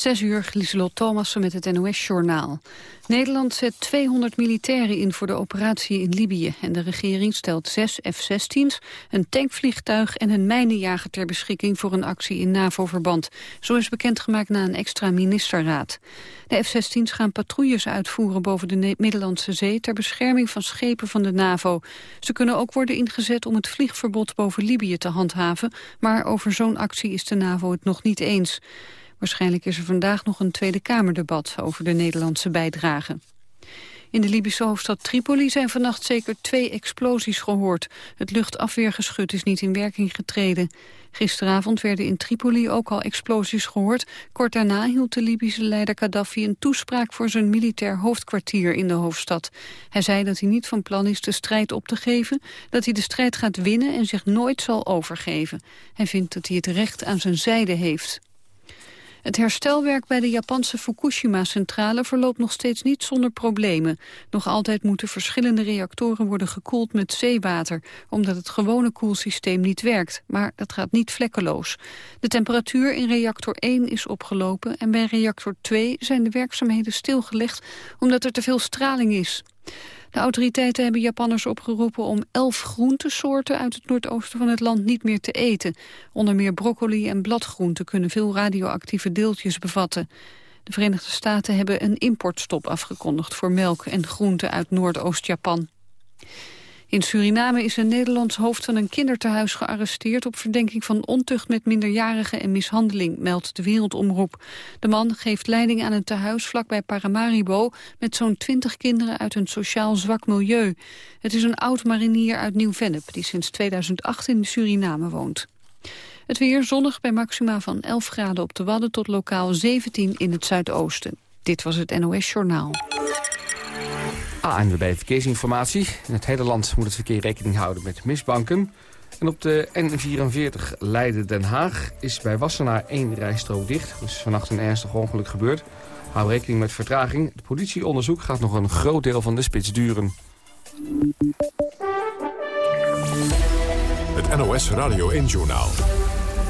Zes uur, Lieselot Thomassen met het NOS-journaal. Nederland zet 200 militairen in voor de operatie in Libië... en de regering stelt zes F-16's, een tankvliegtuig en een mijnenjager ter beschikking... voor een actie in NAVO-verband. Zo is bekendgemaakt na een extra ministerraad. De F-16's gaan patrouilles uitvoeren boven de Middellandse Zee... ter bescherming van schepen van de NAVO. Ze kunnen ook worden ingezet om het vliegverbod boven Libië te handhaven... maar over zo'n actie is de NAVO het nog niet eens. Waarschijnlijk is er vandaag nog een Tweede Kamerdebat over de Nederlandse bijdrage. In de Libische hoofdstad Tripoli zijn vannacht zeker twee explosies gehoord. Het luchtafweergeschut is niet in werking getreden. Gisteravond werden in Tripoli ook al explosies gehoord. Kort daarna hield de Libische leider Gaddafi een toespraak voor zijn militair hoofdkwartier in de hoofdstad. Hij zei dat hij niet van plan is de strijd op te geven, dat hij de strijd gaat winnen en zich nooit zal overgeven. Hij vindt dat hij het recht aan zijn zijde heeft. Het herstelwerk bij de Japanse Fukushima-centrale verloopt nog steeds niet zonder problemen. Nog altijd moeten verschillende reactoren worden gekoeld met zeewater, omdat het gewone koelsysteem niet werkt. Maar dat gaat niet vlekkeloos. De temperatuur in reactor 1 is opgelopen en bij reactor 2 zijn de werkzaamheden stilgelegd omdat er te veel straling is. De autoriteiten hebben Japanners opgeroepen om elf groentesoorten uit het noordoosten van het land niet meer te eten. Onder meer broccoli en bladgroenten kunnen veel radioactieve deeltjes bevatten. De Verenigde Staten hebben een importstop afgekondigd voor melk en groenten uit Noordoost-Japan. In Suriname is een Nederlands hoofd van een kindertehuis gearresteerd... op verdenking van ontucht met minderjarigen en mishandeling, meldt de Wereldomroep. De man geeft leiding aan een tehuis vlakbij Paramaribo... met zo'n twintig kinderen uit een sociaal zwak milieu. Het is een oud-marinier uit Nieuw-Vennep... die sinds 2008 in Suriname woont. Het weer zonnig bij maxima van 11 graden op de Wadden... tot lokaal 17 in het zuidoosten. Dit was het NOS Journaal. ANWB Verkeersinformatie. In het hele land moet het verkeer rekening houden met misbanken. En op de N44 Leiden-Den Haag is bij Wassenaar één rijstrook dicht. Is vannacht een ernstig ongeluk gebeurd. Hou rekening met vertraging. Het politieonderzoek gaat nog een groot deel van de spits duren. Het NOS Radio 1-journaal.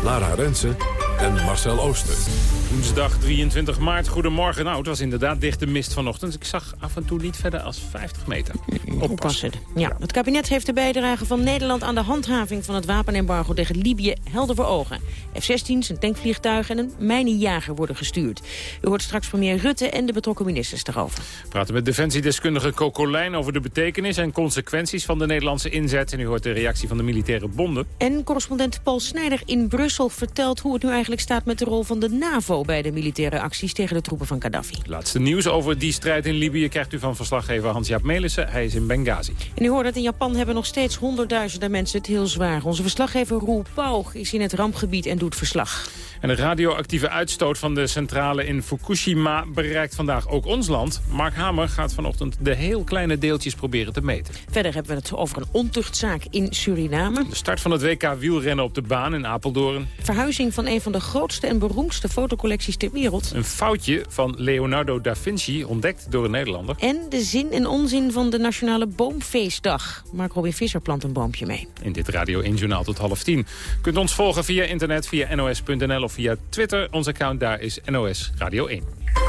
Lara Rensen en Marcel Ooster. Woensdag 23 maart, goedemorgen. Nou, het was inderdaad dichte mist vanochtend. Ik zag af en toe niet verder als 50 meter. Oppassen. Ja, het kabinet heeft de bijdrage van Nederland aan de handhaving van het wapenembargo tegen Libië helder voor ogen. F-16's, een tankvliegtuig en een mijnenjager worden gestuurd. U hoort straks premier Rutte en de betrokken ministers daarover. We praten met defensiedeskundige Coco Lijn over de betekenis en consequenties van de Nederlandse inzet. En u hoort de reactie van de militaire bonden. En correspondent Paul Snijder in Brussel vertelt hoe het nu eigenlijk staat met de rol van de NAVO bij de militaire acties tegen de troepen van Gaddafi. Laatste nieuws over die strijd in Libië krijgt u van verslaggever Hans-Jaap Melissen. Hij is in Benghazi. En u hoort dat in Japan hebben nog steeds honderdduizenden mensen het heel zwaar. Onze verslaggever Roel Pauw is in het rampgebied en doet verslag. En de radioactieve uitstoot van de centrale in Fukushima bereikt vandaag ook ons land. Mark Hamer gaat vanochtend de heel kleine deeltjes proberen te meten. Verder hebben we het over een ontuchtzaak in Suriname. De start van het WK wielrennen op de baan in Apeldoorn. Verhuizing van een van de grootste en beroemdste fotocollecties ter wereld. Een foutje van Leonardo da Vinci, ontdekt door een Nederlander. En de zin en onzin van de Nationale Boomfeestdag. Mark Robin Visser plant een boompje mee. In dit Radio 1 Journaal tot half tien. Kunt ons volgen via internet, via nos.nl of via Twitter. Ons account daar is NOS Radio 1.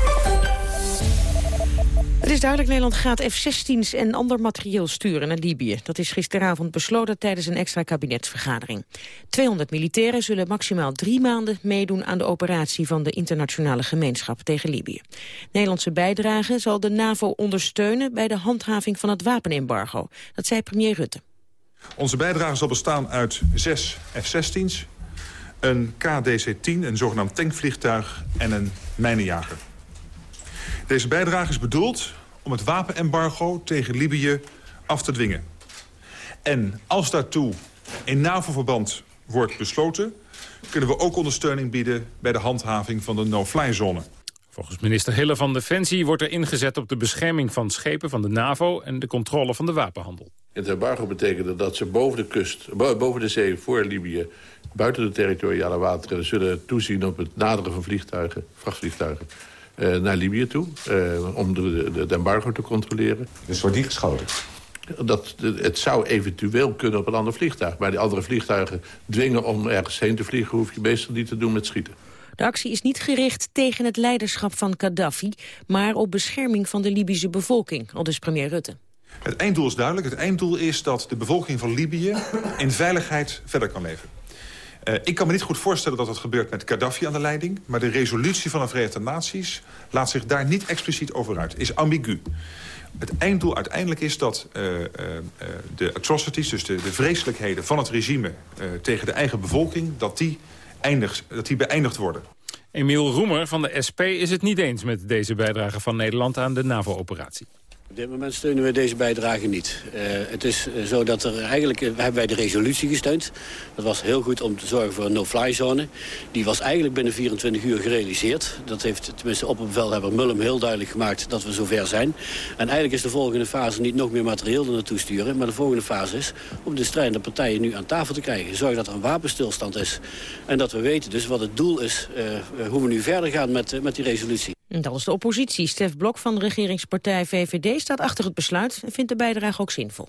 Het is duidelijk, Nederland gaat F-16's en ander materieel sturen naar Libië. Dat is gisteravond besloten tijdens een extra kabinetsvergadering. 200 militairen zullen maximaal drie maanden meedoen aan de operatie van de internationale gemeenschap tegen Libië. Nederlandse bijdrage zal de NAVO ondersteunen bij de handhaving van het wapenembargo. Dat zei premier Rutte. Onze bijdrage zal bestaan uit zes F-16's, een KDC-10, een zogenaamd tankvliegtuig en een mijnenjager. Deze bijdrage is bedoeld om het wapenembargo tegen Libië af te dwingen. En als daartoe in NAVO-verband wordt besloten... kunnen we ook ondersteuning bieden bij de handhaving van de no-fly-zone. Volgens minister Hille van Defensie wordt er ingezet op de bescherming van schepen van de NAVO... en de controle van de wapenhandel. Het embargo betekende dat ze boven de kust, boven de zee voor Libië... buiten de territoriale wateren zullen toezien op het naderen van vliegtuigen, vrachtvliegtuigen... Uh, naar Libië toe, uh, om de, de, de, embargo te controleren. Dus wordt die geschoten? Dat, het zou eventueel kunnen op een ander vliegtuig. Maar die andere vliegtuigen dwingen om ergens heen te vliegen... hoef je meestal niet te doen met schieten. De actie is niet gericht tegen het leiderschap van Gaddafi... maar op bescherming van de Libische bevolking, al dus premier Rutte. Het einddoel is duidelijk. Het einddoel is dat de bevolking van Libië in veiligheid verder kan leven. Uh, ik kan me niet goed voorstellen dat dat gebeurt met Gaddafi aan de leiding... maar de resolutie van de Verenigde Naties laat zich daar niet expliciet over uit. Is ambigu. Het einddoel uiteindelijk is dat uh, uh, de atrocities, dus de, de, vreselijkheden van het regime tegen de eigen bevolking, dat die, eindigt, dat die beëindigd worden. Emiel Roemer van de SP is het niet eens met deze bijdrage van Nederland aan de NAVO-operatie. Op dit moment steunen we deze bijdrage niet. Uh, het is eh, zo dat er eigenlijk, uh, hebben wij de resolutie gesteund. Dat was heel goed om te zorgen voor een no-fly zone. Die was eigenlijk binnen 24 uur gerealiseerd. Dat heeft tenminste op een bevelhebber Mullum heel duidelijk gemaakt dat we zover zijn. En eigenlijk is de volgende fase niet nog meer materieel er naartoe sturen. Maar de volgende fase is om de strijdende partijen nu aan tafel te krijgen. Zorg dat er een wapenstilstand is. En dat we weten dus wat het doel is, hoe we nu verder gaan met, met die resolutie. Dat is de oppositie. Stef Blok van de regeringspartij VVD staat achter het besluit... en vindt de bijdrage ook zinvol.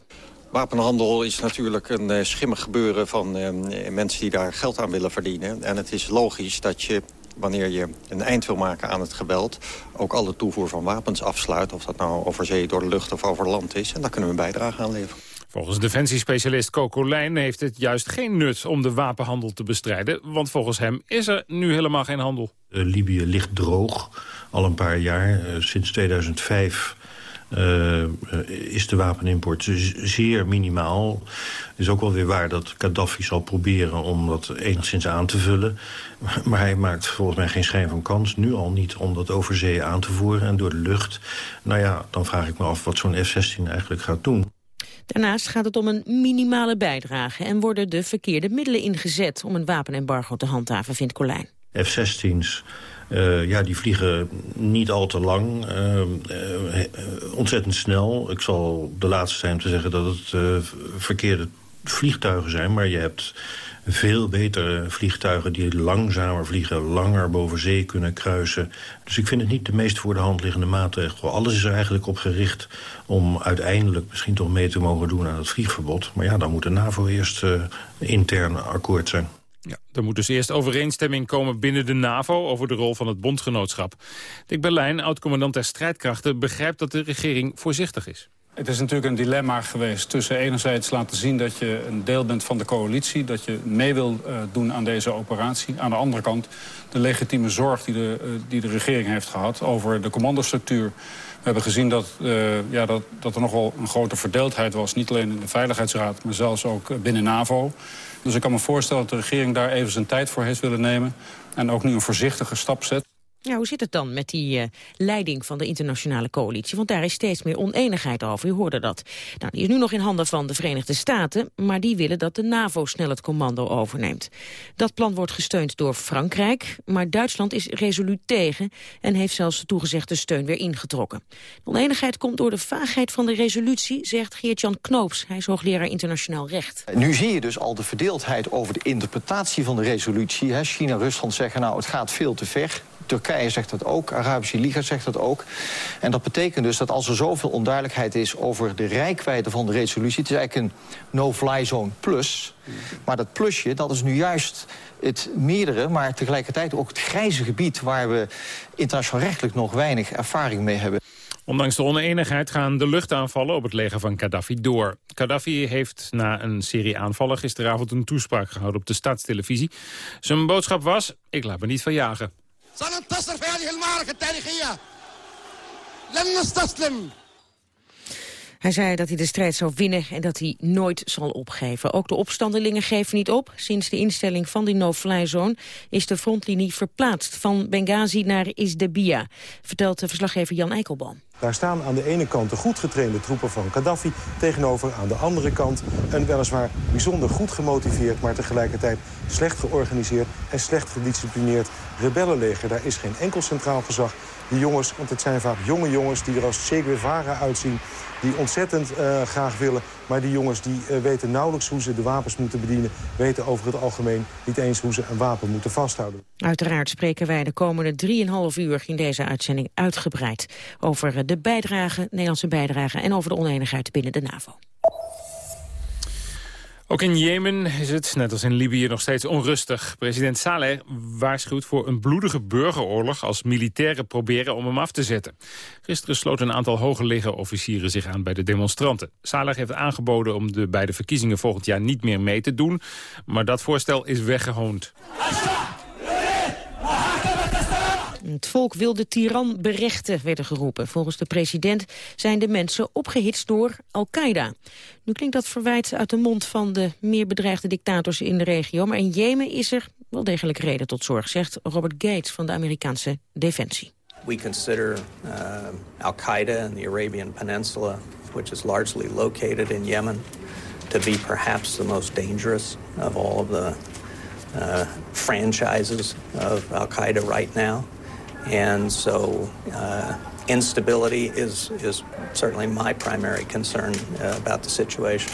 Wapenhandel is natuurlijk een uh, schimmig gebeuren van uh, mensen die daar geld aan willen verdienen. En het is logisch dat je, wanneer je een eind wil maken aan het geweld... ook alle toevoer van wapens afsluit, of dat nou over zee, door de lucht of over land is. En daar kunnen we een bijdrage aan leveren. Volgens defensiespecialist Coco Lijn heeft het juist geen nut om de wapenhandel te bestrijden. Want volgens hem is er nu helemaal geen handel. Uh, Libië ligt droog al een paar jaar. Uh, sinds 2005 uh, is de wapenimport zeer minimaal. Het is ook wel weer waar dat Gaddafi zal proberen om dat enigszins aan te vullen. Maar hij maakt volgens mij geen schijn van kans. Nu al niet om dat over zee aan te voeren en door de lucht. Nou ja, dan vraag ik me af wat zo'n F-16 eigenlijk gaat doen. Daarnaast gaat het om een minimale bijdrage... en worden de verkeerde middelen ingezet om een wapenembargo te handhaven, vindt Colijn. F-16's uh, ja, die vliegen niet al te lang, uh, ontzettend snel. Ik zal de laatste zijn te zeggen dat het verkeerde vliegtuigen zijn... maar je hebt veel betere vliegtuigen die langzamer vliegen... langer boven zee kunnen kruisen. Dus ik vind het niet de meest voor de hand liggende maatregel. Alles is er eigenlijk op gericht om uiteindelijk misschien toch mee te mogen doen aan het vliegverbod. Maar ja, dan moet de NAVO eerst uh, intern akkoord zijn. Ja, er moet dus eerst overeenstemming komen binnen de NAVO... over de rol van het bondgenootschap. Dick Berlijn, oud-commandant der strijdkrachten... begrijpt dat de regering voorzichtig is. Het is natuurlijk een dilemma geweest tussen enerzijds laten zien dat je een deel bent van de coalitie, dat je mee wil uh, doen aan deze operatie. Aan de andere kant de legitieme zorg die de, uh, die de regering heeft gehad over de commandostructuur. We hebben gezien dat, uh, ja, dat, dat er nogal een grote verdeeldheid was, niet alleen in de Veiligheidsraad, maar zelfs ook binnen NAVO. Dus ik kan me voorstellen dat de regering daar even zijn tijd voor heeft willen nemen en ook nu een voorzichtige stap zet. Ja, hoe zit het dan met die uh, leiding van de internationale coalitie? Want daar is steeds meer oneenigheid over, u hoorde dat. Nou, die is nu nog in handen van de Verenigde Staten... maar die willen dat de NAVO snel het commando overneemt. Dat plan wordt gesteund door Frankrijk... maar Duitsland is resoluut tegen... en heeft zelfs toegezegde steun weer ingetrokken. De oneenigheid komt door de vaagheid van de resolutie... zegt Geert-Jan Knoops, hij is hoogleraar internationaal recht. Nu zie je dus al de verdeeldheid over de interpretatie van de resolutie. China en Rusland zeggen, nou, het gaat veel te ver... Turkije zegt dat ook, Arabische Liga zegt dat ook. En dat betekent dus dat als er zoveel onduidelijkheid is... over de rijkwijde van de resolutie... het is eigenlijk een no-fly zone plus. Maar dat plusje, dat is nu juist het meerdere... maar tegelijkertijd ook het grijze gebied... waar we internationaal rechtelijk nog weinig ervaring mee hebben. Ondanks de oneenigheid gaan de luchtaanvallen op het leger van Gaddafi door. Gaddafi heeft na een serie aanvallen gisteravond een toespraak gehouden op de staatstelevisie. Zijn boodschap was, ik laat me niet verjagen. سننتصر في هذه المعركة التاريخية لن نستسلم hij zei dat hij de strijd zou winnen en dat hij nooit zal opgeven. Ook de opstandelingen geven niet op. Sinds de instelling van die no-fly zone is de frontlinie verplaatst van Benghazi naar Isdebia, vertelt de verslaggever Jan Eikelboom. Daar staan aan de ene kant de goed getrainde troepen van Gaddafi... tegenover aan de andere kant een weliswaar bijzonder goed gemotiveerd... maar tegelijkertijd slecht georganiseerd en slecht gedisciplineerd rebellenleger. Daar is geen enkel centraal gezag. Die jongens, want het zijn vaak jonge jongens die er als Che uitzien die ontzettend uh, graag willen. Maar die jongens die uh, weten nauwelijks hoe ze de wapens moeten bedienen. Weten over het algemeen niet eens hoe ze een wapen moeten vasthouden. Uiteraard spreken wij de komende 3,5 uur in deze uitzending uitgebreid... over de bijdrage, Nederlandse bijdrage en over de oneenigheid binnen de NAVO. Ook in Jemen is het, net als in Libië, nog steeds onrustig. President Saleh waarschuwt voor een bloedige burgeroorlog... als militairen proberen om hem af te zetten. Gisteren sloten een aantal hoge officieren zich aan bij de demonstranten. Saleh heeft aangeboden om de, bij de verkiezingen volgend jaar niet meer mee te doen. Maar dat voorstel is weggehoond. Het volk wil de tiran berechten, werd er geroepen. Volgens de president zijn de mensen opgehitst door Al-Qaeda. Nu klinkt dat verwijt uit de mond van de meer bedreigde dictators in de regio. Maar in Jemen is er wel degelijk reden tot zorg, zegt Robert Gates van de Amerikaanse Defensie. We consider uh, Al-Qaeda in the Arabian Peninsula, which is largely located in Yemen, to be perhaps the most dangerous of all of the uh, franchises of Al-Qaeda right now. And so uh, instability is, is certainly my primary concern uh, about the situation.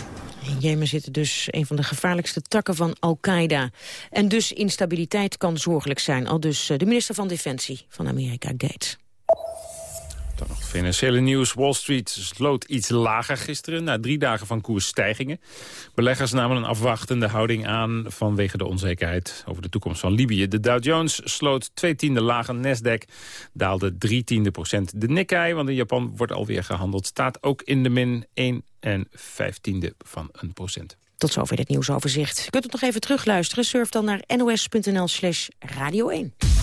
In Jemen zit dus een van de gevaarlijkste takken van Al-Qaeda. En dus instabiliteit kan zorgelijk zijn. Al dus uh, de minister van Defensie van Amerika, Gates. Dan nog financiële nieuws. Wall Street sloot iets lager gisteren... na drie dagen van koersstijgingen. Beleggers namen een afwachtende houding aan... vanwege de onzekerheid over de toekomst van Libië. De Dow Jones sloot twee tiende lager. Nasdaq daalde drie tiende procent. De Nikkei, want in Japan wordt alweer gehandeld... staat ook in de min 1 en vijftiende van een procent. Tot zover dit nieuwsoverzicht. Je kunt het nog even terugluisteren. Surf dan naar nos.nl slash radio 1.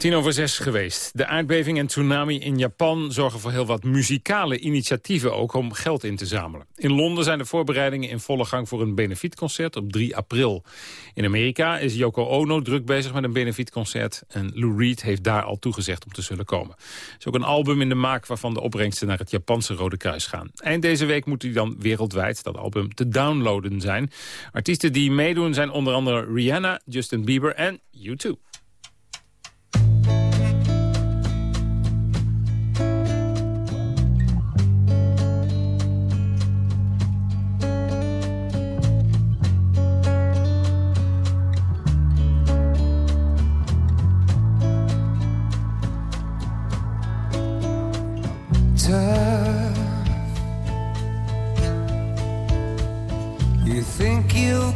Tien over zes geweest. De aardbeving en tsunami in Japan zorgen voor heel wat muzikale initiatieven ook om geld in te zamelen. In Londen zijn de voorbereidingen in volle gang voor een benefietconcert op 3 april. In Amerika is Yoko Ono druk bezig met een benefietconcert en Lou Reed heeft daar al toegezegd om te zullen komen. Er is ook een album in de maak waarvan de opbrengsten naar het Japanse Rode Kruis gaan. Eind deze week moet hij dan wereldwijd, dat album, te downloaden zijn. Artiesten die meedoen zijn onder andere Rihanna, Justin Bieber en U2.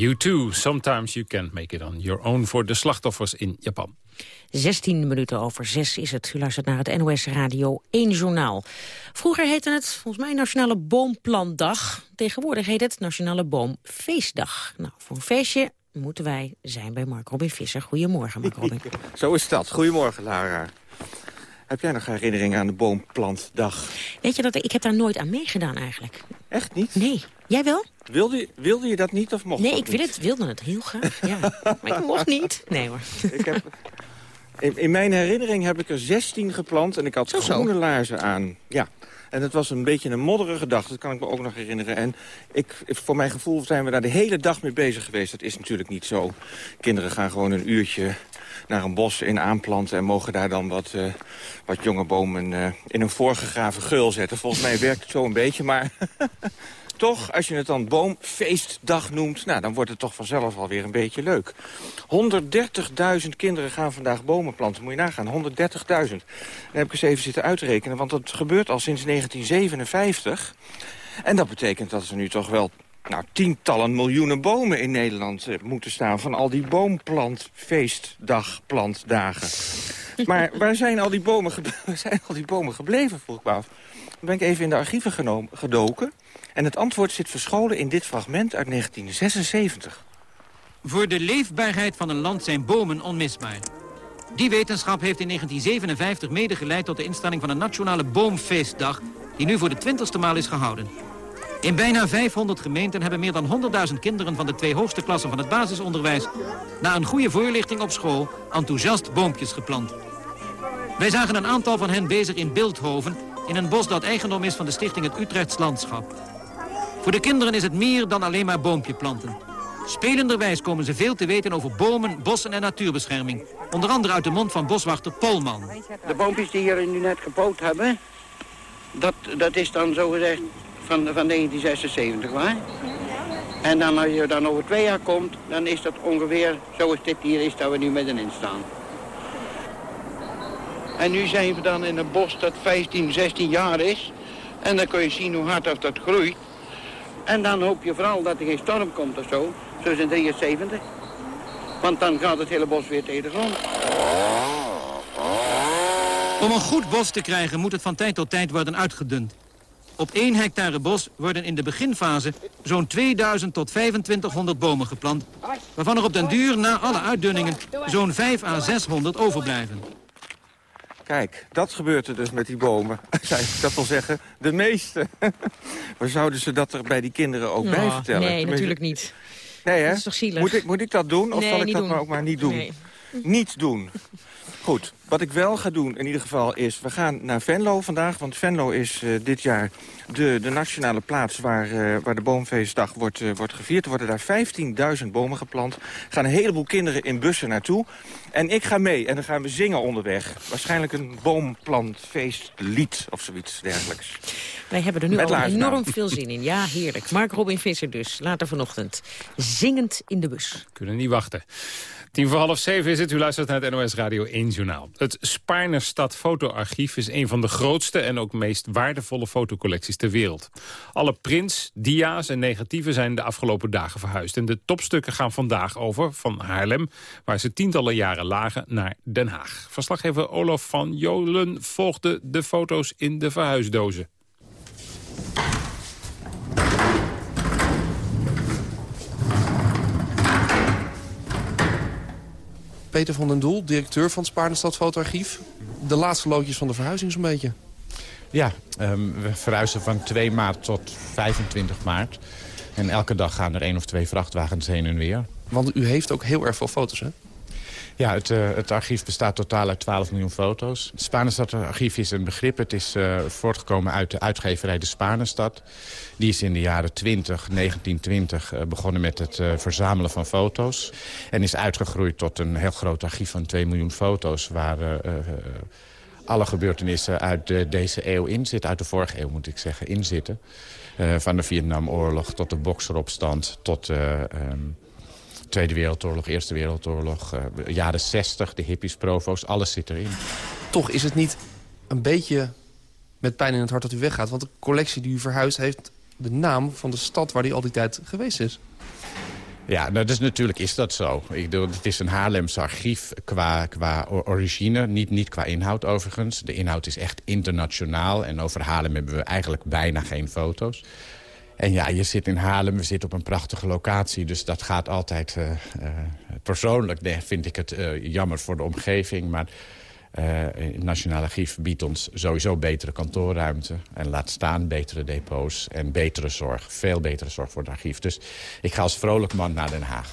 You too, sometimes you can't make it on your own... voor de slachtoffers in Japan. 16 minuten over 6 is het. U luistert naar het NOS Radio 1 Journaal. Vroeger heette het volgens mij Nationale Boomplantdag. Tegenwoordig heet het Nationale Boomfeestdag. Nou, voor een feestje moeten wij zijn bij Mark Robin Visser. Goedemorgen, Mark Robin. Zo is dat. Goedemorgen, Lara. Heb jij nog herinnering aan de boomplantdag? Weet je dat ik heb daar nooit aan meegedaan eigenlijk. Echt niet? Nee. Jij wel? Wilde je, wilde je dat niet of mocht Nee, dat ik wil het, wilde het heel graag. Ja. maar ik mocht niet. Nee hoor. Ik heb, in, in mijn herinnering heb ik er 16 geplant en ik had Zo, zo. groene laarzen aan. Ja. En het was een beetje een modderige dag, dat kan ik me ook nog herinneren. En ik, voor mijn gevoel zijn we daar de hele dag mee bezig geweest. Dat is natuurlijk niet zo. Kinderen gaan gewoon een uurtje naar een bos in aanplanten... en mogen daar dan wat, eh, wat jonge bomen eh, in een voorgegraven geul zetten. Volgens mij werkt het zo een beetje, maar... toch, als je het dan boomfeestdag noemt... Nou, dan wordt het toch vanzelf alweer een beetje leuk. 130.000 kinderen gaan vandaag bomen planten. Moet je nagaan, 130.000. Dan heb ik eens even zitten uitrekenen, want dat gebeurt al sinds 1957. En dat betekent dat er nu toch wel nou, tientallen miljoenen bomen in Nederland eh, moeten staan... van al die boomplantfeestdagplantdagen. Maar waar zijn al die bomen, zijn al die bomen gebleven, vroeg ik me af. Ben ik even in de archieven genomen, gedoken... en het antwoord zit verscholen in dit fragment uit 1976. Voor de leefbaarheid van een land zijn bomen onmisbaar. Die wetenschap heeft in 1957 mede geleid tot de instelling van een nationale boomfeestdag... die nu voor de twintigste maal is gehouden. In bijna 500 gemeenten hebben meer dan 100.000 kinderen van de twee hoogste klassen van het basisonderwijs... na een goede voorlichting op school enthousiast boompjes geplant. Wij zagen een aantal van hen bezig in Beeldhoven... in een bos dat eigendom is van de stichting Het Utrechts Landschap. Voor de kinderen is het meer dan alleen maar boompje planten. Spelenderwijs komen ze veel te weten over bomen, bossen en natuurbescherming. Onder andere uit de mond van boswachter Polman. De boompjes die hier nu net gepoot hebben, dat, dat is dan zogezegd van, van 1976 waar. En dan als je dan over twee jaar komt, dan is dat ongeveer zoals dit hier is dat we nu middenin staan. En nu zijn we dan in een bos dat 15, 16 jaar is. En dan kun je zien hoe hard dat, dat groeit. En dan hoop je vooral dat er geen storm komt of zo, zoals in 73. Want dan gaat het hele bos weer tegen de grond. Om een goed bos te krijgen moet het van tijd tot tijd worden uitgedund. Op 1 hectare bos worden in de beginfase zo'n 2000 tot 2500 bomen geplant... waarvan er op den duur na alle uitdunningen zo'n 5 à 600 overblijven. Kijk, dat gebeurt er dus met die bomen. Dat wil zeggen, de meeste. Waar zouden ze dat er bij die kinderen ook bij vertellen? Nee, Tenminste- natuurlijk niet. Nee, hè? Dat is toch zielig? Moet ik, moet ik dat doen of Nee, zal ik dat doen. maar ook maar niet doen? Nee. Niet doen. Goed, wat ik wel ga doen in ieder geval is... we gaan naar Venlo vandaag, want Venlo is eh, dit jaar de, de nationale plaats... waar, eh, waar de boomfeestdag wordt, eh, wordt gevierd. Er worden daar 15.000 bomen geplant. Er gaan een heleboel kinderen in bussen naartoe. En ik ga mee en dan gaan we zingen onderweg. Waarschijnlijk een boomplantfeestlied of zoiets dergelijks. Wij hebben er nu Met al enorm aan. veel zin in. Ja, heerlijk. Mark Robin Visser dus, later vanochtend. Zingend in de bus. Kunnen niet wachten. Tien voor half zeven is het. U luistert naar het NOS Radio 1 Journaal. Het Spaarnerstad Fotoarchief is een van de grootste... en ook meest waardevolle fotocollecties ter wereld. Alle prints, dia's en negatieven zijn de afgelopen dagen verhuisd. En de topstukken gaan vandaag over van Haarlem... waar ze tientallen jaren lagen, naar Den Haag. Verslaggever Olaf van Jolen volgde de foto's in de verhuisdozen. Peter van den Doel, directeur van het Spaardenstad Fotoarchief. De laatste loodjes van de verhuizing zo'n beetje. Ja, ehm, we verhuizen van 2 maart tot 25 maart. En elke dag gaan er één of twee vrachtwagens heen en weer. Want u heeft ook heel erg veel foto's, hè? Ja, het, eh, het archief bestaat totaal uit 12 miljoen foto's. Het Spanenstad-archief is een begrip. Het is eh, voortgekomen uit de uitgeverij De Spanenstad. Die is in de jaren 20, 1920 eh, begonnen met het verzamelen van foto's. En is uitgegroeid tot een heel groot archief van 2 miljoen foto's... waar alle gebeurtenissen uit de, deze eeuw in zitten. Uit de vorige eeuw moet ik zeggen, in zitten. Van de Vietnamoorlog tot de Bokseropstand tot... eh, ehm, Tweede Wereldoorlog, Eerste Wereldoorlog, eh, jaren 60, de hippies, provo's, alles zit erin. Toch is het niet een beetje met pijn in het hart dat u weggaat. Want de collectie die u verhuist heeft de naam van de stad waar die al die tijd geweest is. Ja, nou, dus natuurlijk is dat zo. Ik bedoel, het is een Haarlems archief qua, qua origine, niet, niet qua inhoud overigens. De inhoud is echt internationaal en over Haarlem hebben we eigenlijk bijna geen foto's. En ja, je zit in Haarlem, we zitten op een prachtige locatie. Dus dat gaat altijd... Uh, uh, persoonlijk nee, vind ik het uh, jammer voor de omgeving. Maar het Nationale Archief biedt ons sowieso betere kantoorruimte. En laat staan betere depots en betere zorg. Veel betere zorg voor het archief. Dus ik ga als vrolijk man naar Den Haag.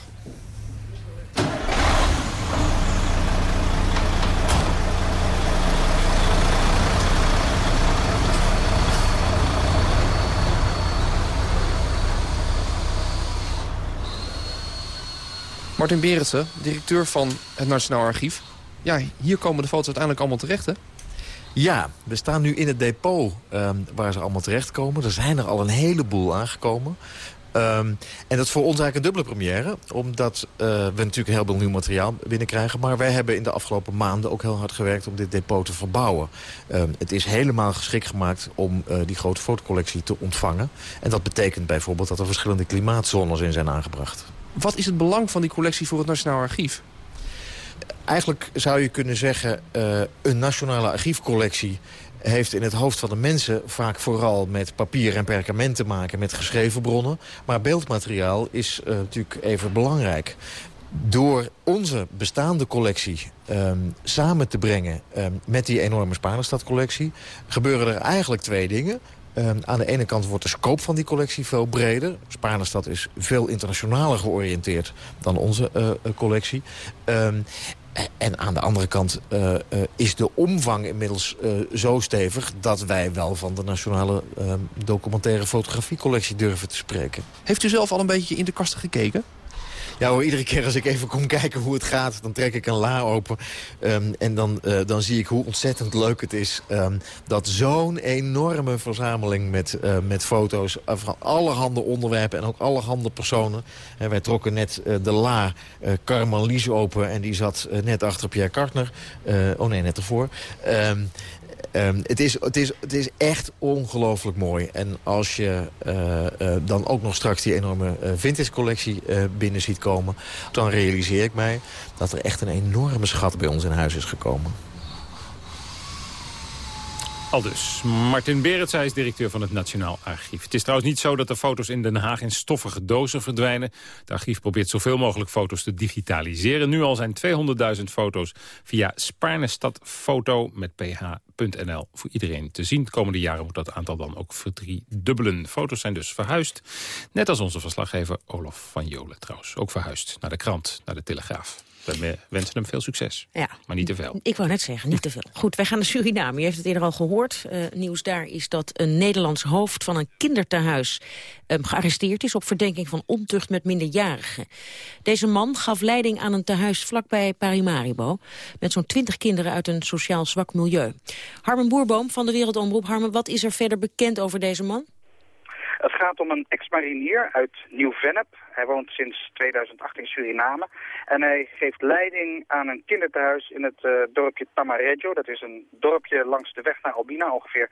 Martin Berendsen, directeur van het Nationaal Archief. Ja, hier komen de foto's uiteindelijk allemaal terecht, hè? Ja, we staan nu in het depot um, waar ze allemaal terechtkomen. Er zijn er al een heleboel aangekomen. Um, en dat is voor ons eigenlijk een dubbele première. Omdat uh, we natuurlijk heel veel nieuw materiaal binnenkrijgen. Maar wij hebben in de afgelopen maanden ook heel hard gewerkt om dit depot te verbouwen. Um, het is helemaal geschikt gemaakt om uh, die grote fotocollectie te ontvangen. En dat betekent bijvoorbeeld dat er verschillende klimaatzones in zijn aangebracht. Wat is het belang van die collectie voor het Nationaal Archief? Eigenlijk zou je kunnen zeggen, uh, een nationale archiefcollectie heeft in het hoofd van de mensen vaak vooral met papier en perkament te maken, met geschreven bronnen. Maar beeldmateriaal is uh, natuurlijk even belangrijk. Door onze bestaande collectie um, samen te brengen um, met die enorme Spanenstad-collectie... gebeuren er eigenlijk twee dingen. Um, aan de ene kant wordt de scope van die collectie veel breder. Spaarnestad is veel internationaler georiënteerd dan onze uh, collectie. Um, en aan de andere kant is de omvang inmiddels zo stevig... dat wij wel van de nationale documentaire fotografiecollectie durven te spreken. Heeft u zelf al een beetje in de kasten gekeken? Ja hoor, iedere keer als ik even kom kijken hoe het gaat... dan trek ik een la open um, en dan, uh, dan zie ik hoe ontzettend leuk het is... Um, dat zo'n enorme verzameling met, uh, met foto's van allerhande onderwerpen... en ook allerhande personen. En wij trokken net de la Carmen open en die zat net achter Pierre Kartner. oh nee, net ervoor. Um, Um, het, is, het, is, het is echt ongelooflijk mooi. En als je uh, uh, dan ook nog straks die enorme uh, vintage collectie binnen ziet komen... dan realiseer ik mij dat er echt een enorme schat bij ons in huis is gekomen. Al dus. Martin Berends, hij is directeur van het Nationaal Archief. Het is trouwens niet zo dat de foto's in Den Haag in stoffige dozen verdwijnen. Het archief probeert zoveel mogelijk foto's te digitaliseren. Nu al zijn 200.000 foto's via Spaarnestadfoto met ph.nl voor iedereen te zien. De komende jaren moet dat aantal dan ook verdriedubbelen. Foto's zijn dus verhuisd. Net als onze verslaggever Olaf van Jolen trouwens. Ook verhuisd naar de krant, naar de Telegraaf. We wensen hem veel succes, ja. maar niet te veel. Ik wou net zeggen, niet te veel. Goed, wij gaan naar Suriname. U heeft het eerder al gehoord. Uh, nieuws daar is dat een Nederlands hoofd van een kindertehuis... Um, gearresteerd is op verdenking van ontucht met minderjarigen. Deze man gaf leiding aan een tehuis vlakbij Parimaribo... met zo'n twintig kinderen uit een sociaal zwak milieu. Harmen Boerboom van de Wereldomroep. Harmen, wat is er verder bekend over deze man? Het gaat om een ex-marinier uit Nieuw-Vennep. Hij woont sinds 2008 in Suriname. En hij geeft leiding aan een kinderthuis in het uh, dorpje Tamarejo. Dat is een dorpje langs de weg naar Albina, ongeveer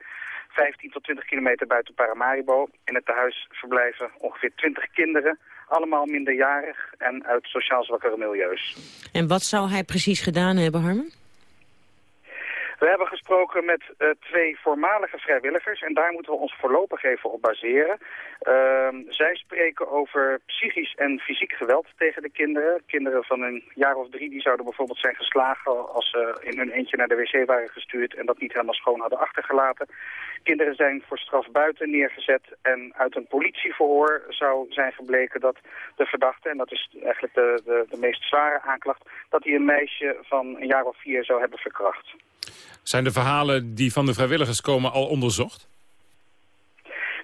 15 tot 20 kilometer buiten Paramaribo. In het tehuis verblijven ongeveer 20 kinderen, allemaal minderjarig en uit sociaal zwakkere milieus. En wat zou hij precies gedaan hebben, Harmen? We hebben gesproken met uh, twee voormalige vrijwilligers en daar moeten we ons voorlopig even op baseren. Uh, zij spreken over psychisch en fysiek geweld tegen de kinderen. Kinderen van een jaar of drie die zouden bijvoorbeeld zijn geslagen als ze in hun eentje naar de wc waren gestuurd en dat niet helemaal schoon hadden achtergelaten. Kinderen zijn voor straf buiten neergezet en uit een politieverhoor zou zijn gebleken dat de verdachte, en dat is eigenlijk de, de, de meest zware aanklacht, dat hij een meisje van een jaar of vier zou hebben verkracht. Zijn de verhalen die van de vrijwilligers komen al onderzocht?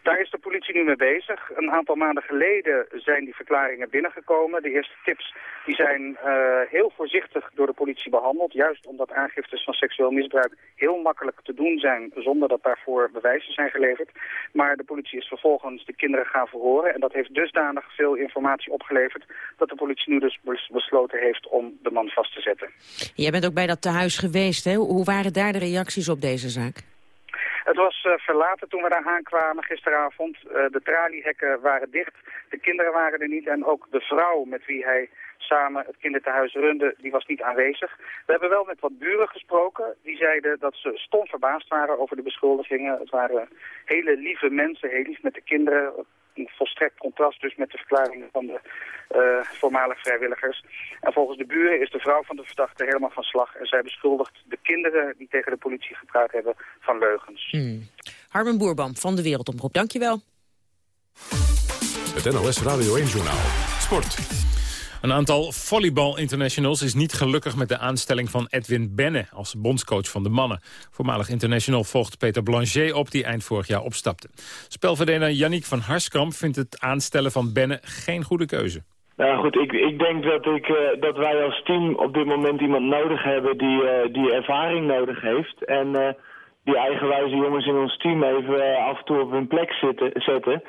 Daar is de politie nu mee bezig. Een aantal maanden geleden zijn die verklaringen binnengekomen. De eerste tips die zijn uh, heel voorzichtig door de politie behandeld. Juist omdat aangiftes van seksueel misbruik heel makkelijk te doen zijn... zonder dat daarvoor bewijzen zijn geleverd. Maar de politie is vervolgens de kinderen gaan verhoren. En dat heeft dusdanig veel informatie opgeleverd... dat de politie nu dus besloten heeft om de man vast te zetten. Jij bent ook bij dat tehuis geweest, hè? Hoe waren daar de reacties op deze zaak? Het was uh, verlaten toen we daar aankwamen gisteravond. Uh, de traliehekken waren dicht, de kinderen waren er niet en ook de vrouw met wie hij samen het kinderthuis runde, die was niet aanwezig. We hebben wel met wat buren gesproken. Die zeiden dat ze stom verbaasd waren over de beschuldigingen. Het waren hele lieve mensen, heel lief met de kinderen. Een volstrekt contrast dus met de verklaringen van de uh, voormalig vrijwilligers. En volgens de buren is de vrouw van de verdachte helemaal van slag. En zij beschuldigt de kinderen die tegen de politie gepraat hebben van leugens. Hmm. Harmen Boerbam van de Wereldomroep, dankjewel. Het NOS Radio 1 Journaal. Sport. Een aantal volleybal-internationals is niet gelukkig met de aanstelling van Edwin Benne als bondscoach van de mannen. Voormalig international volgt Peter Blanchet op die eind vorig jaar opstapte. Spelverdeler Yannick van Harskamp vindt het aanstellen van Benne geen goede keuze. Nou goed, ik, ik denk dat, ik, uh, dat wij als team op dit moment iemand nodig hebben die, uh, die ervaring nodig heeft. En uh, die eigenwijze jongens in ons team even af en toe op hun plek zetten.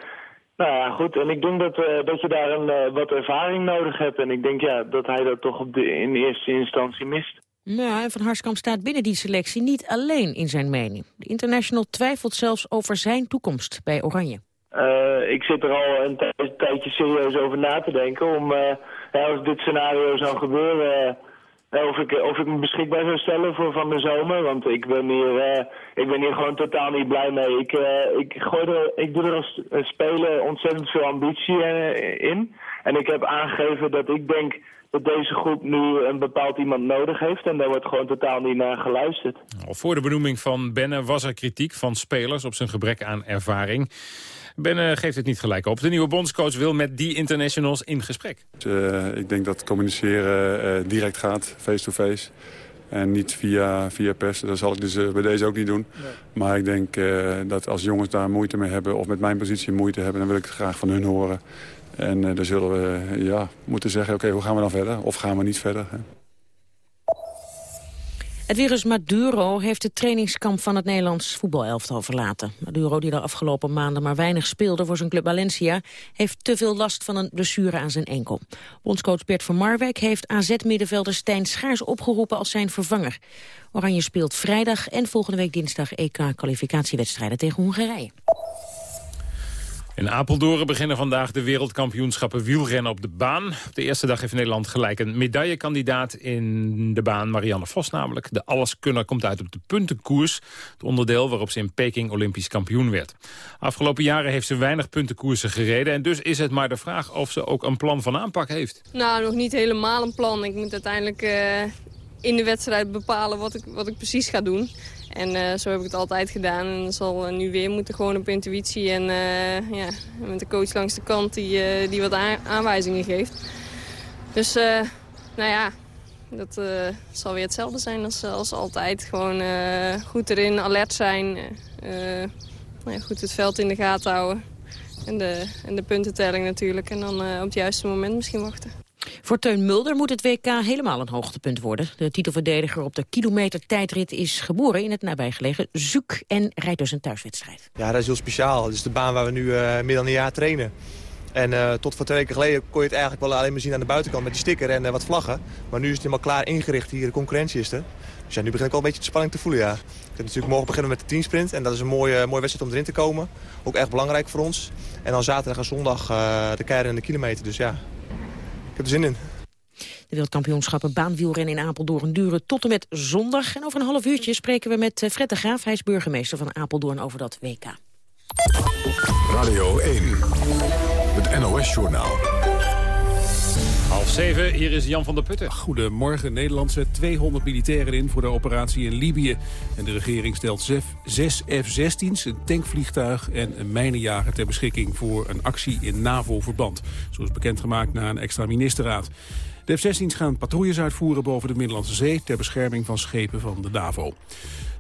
Nou ja, goed. En ik denk dat, uh, dat je daar een, uh, wat ervaring nodig hebt. En ik denk ja, dat hij dat toch op de, in eerste instantie mist. Nou, en Van Harskamp staat binnen die selectie niet alleen in zijn mening. De international twijfelt zelfs over zijn toekomst bij Oranje. Uh, ik zit er al een tijdje serieus over na te denken. Om, ja, als dit scenario zou gebeuren of ik, of ik me beschikbaar zou stellen voor van de zomer. Want ik ben hier, uh, ik ben hier gewoon totaal niet blij mee. Ik, ik, gooi er, ik doe er als speler ontzettend veel ambitie in. En ik heb aangegeven dat ik denk dat deze groep nu een bepaald iemand nodig heeft. En daar wordt gewoon totaal niet naar geluisterd. Voor de benoeming van Benne was er kritiek van spelers op zijn gebrek aan ervaring. Ben geeft het niet gelijk op. De nieuwe bondscoach wil met die internationals in gesprek. Uh, ik denk dat communiceren uh, direct gaat, face-to-face. En niet via, via pers. Dat zal ik dus uh, bij deze ook niet doen. Nee. Maar ik denk dat als jongens daar moeite mee hebben... of met mijn positie moeite hebben... dan wil ik het graag van hun horen. En dan zullen we ja, moeten zeggen... oké, okay, hoe gaan we dan verder? Of gaan we niet verder? Hè? Virus Maduro heeft het trainingskamp van het Nederlands voetbalelftal verlaten. Maduro, die de afgelopen maanden maar weinig speelde voor zijn club Valencia... heeft te veel last van een blessure aan zijn enkel. Bondscoach Bert van Marwijk heeft AZ-middenvelder Stijn Schaars opgeroepen als zijn vervanger. Oranje speelt vrijdag en volgende week dinsdag EK-kwalificatiewedstrijden tegen Hongarije. In Apeldoorn beginnen vandaag de wereldkampioenschappen wielrennen op de baan. Op de eerste dag heeft Nederland gelijk een medaillekandidaat in de baan. Marianne Vos namelijk. De alleskunner komt uit op de puntenkoers. Het onderdeel waarop ze in Peking olympisch kampioen werd. Afgelopen jaren heeft ze weinig puntenkoersen gereden. En dus is het maar de vraag of ze ook een plan van aanpak heeft. Nou, nog niet helemaal een plan. Ik moet uiteindelijk uh, in de wedstrijd bepalen wat ik, wat ik precies ga doen. En uh, zo heb ik het altijd gedaan. En zal nu weer moeten gewoon op intuïtie. En uh, ja, met de coach langs de kant die, die wat aanwijzingen geeft. Dus nou ja, dat zal weer hetzelfde zijn als, altijd. Gewoon goed erin, alert zijn. Goed het veld in de gaten houden. En de, en de puntentelling natuurlijk. En dan op het juiste moment misschien wachten. Voor Teun Mulder moet het WK helemaal een hoogtepunt worden. De titelverdediger op de kilometer tijdrit is geboren in het nabijgelegen Zoek en rijdt dus een thuiswedstrijd. Ja, dat is heel speciaal. Het is de baan waar we nu uh, meer dan een jaar trainen. En uh, tot voor twee weken geleden kon je het eigenlijk wel alleen maar zien aan de buitenkant met die sticker en uh, wat vlaggen. Maar nu is het helemaal klaar ingericht hier, de concurrentie is er. Dus ja, nu begin ik al een beetje de spanning te voelen, ja. Ik heb natuurlijk morgen beginnen met de teamsprint en dat is een mooie, mooie wedstrijd om erin te komen. Ook echt belangrijk voor ons. En dan zaterdag en zondag de keirin en de kilometer, dus ja, heb er zin in. De wereldkampioenschappen baanwielrennen in Apeldoorn duren tot en met zondag. En over een half uurtje spreken we met Fred de Graaf. Hij is burgemeester van Apeldoorn over dat WK. Radio 1, het NOS-journaal. Half zeven, hier is Jan van der Putten. Goedemorgen. Nederland zet 200 militairen in voor de operatie in Libië. En de regering stelt zes F-16's, een tankvliegtuig en een mijnenjager ter beschikking voor een actie in NAVO-verband. Zo is bekendgemaakt na een extra ministerraad. De F-16's gaan patrouilles uitvoeren boven de Middellandse Zee... ter bescherming van schepen van de NAVO.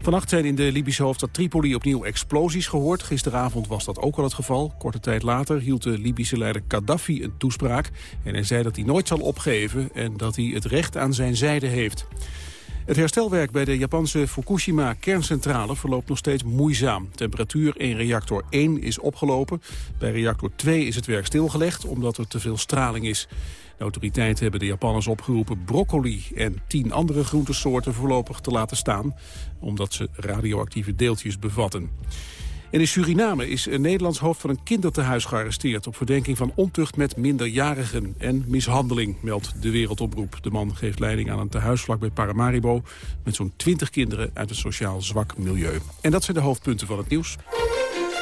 Vannacht zijn in de Libische hoofdstad Tripoli opnieuw explosies gehoord. Gisteravond was dat ook al het geval. Korte tijd later hield de Libische leider Gaddafi een toespraak. En hij zei dat hij nooit zal opgeven en dat hij het recht aan zijn zijde heeft. Het herstelwerk bij de Japanse Fukushima-kerncentrale verloopt nog steeds moeizaam. Temperatuur in reactor 1 is opgelopen. Bij reactor 2 is het werk stilgelegd omdat er te veel straling is. Autoriteiten hebben de Japanners opgeroepen broccoli en tien andere groentesoorten voorlopig te laten staan, omdat ze radioactieve deeltjes bevatten. En in Suriname is een Nederlands hoofd van een kindertehuis gearresteerd... op verdenking van ontucht met minderjarigen en mishandeling, meldt de Wereldoproep. De man geeft leiding aan een tehuis vlakbij Paramaribo... met zo'n 20 kinderen uit een sociaal zwak milieu. En dat zijn de hoofdpunten van het nieuws.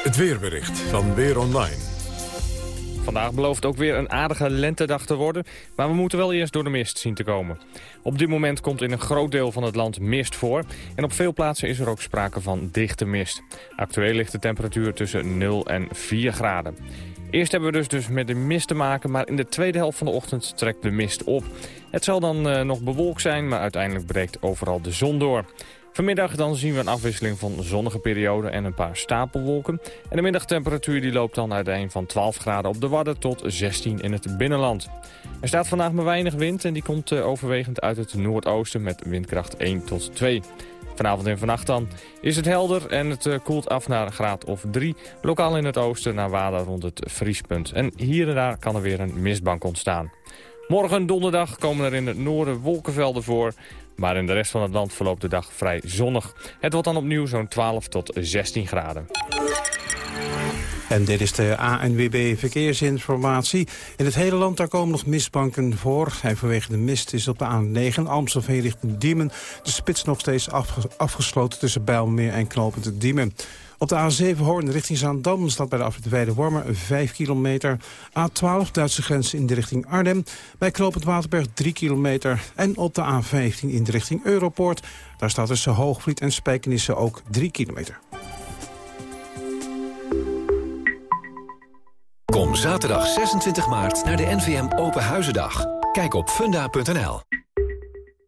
Het weerbericht van Weer Online. Vandaag belooft ook weer een aardige lentedag te worden, maar we moeten wel eerst door de mist zien te komen. Op dit moment komt in een groot deel van het land mist voor en op veel plaatsen is er ook sprake van dichte mist. Actueel ligt de temperatuur tussen 0 en 4 graden. Eerst hebben we dus, dus met de mist te maken, maar in de tweede helft van de ochtend trekt de mist op. Het zal dan uh, nog bewolkt zijn, maar uiteindelijk breekt overal de zon door. Vanmiddag dan zien we een afwisseling van zonnige perioden en een paar stapelwolken. En de middagtemperatuur die loopt dan uiteen van 12 graden op de Wadden tot 16 in het binnenland. Er staat vandaag maar weinig wind en die komt uh, overwegend uit het noordoosten met windkracht 1 tot 2. Vanavond en vannacht dan is het helder en het uh, koelt af naar een graad of 3. Lokaal in het oosten naar Wada rond het vriespunt. En hier en daar kan er weer een mistbank ontstaan. Morgen donderdag komen er in het noorden wolkenvelden voor. Maar in de rest van het land verloopt de dag vrij zonnig. Het wordt dan opnieuw zo'n 12 tot 16 graden. En dit is de ANWB Verkeersinformatie. In het hele land daar komen nog mistbanken voor. En vanwege de mist is op de A9 Amstelveen richting Diemen... de spits nog steeds afgesloten tussen Bijlmermeer en Knopend Diemen. Op de A7 Hoorn richting Zaandam staat bij de afrit Weide Wormer 5 kilometer. A12 Duitse grens in de richting Arnhem. Bij Knopend Waterberg 3 kilometer. En op de A15 in de richting Europoort. Daar staat tussen Hoogvliet en Spijkenisse ook 3 kilometer. Kom zaterdag 26 maart naar de NVM Open Huizendag. Kijk op funda.nl.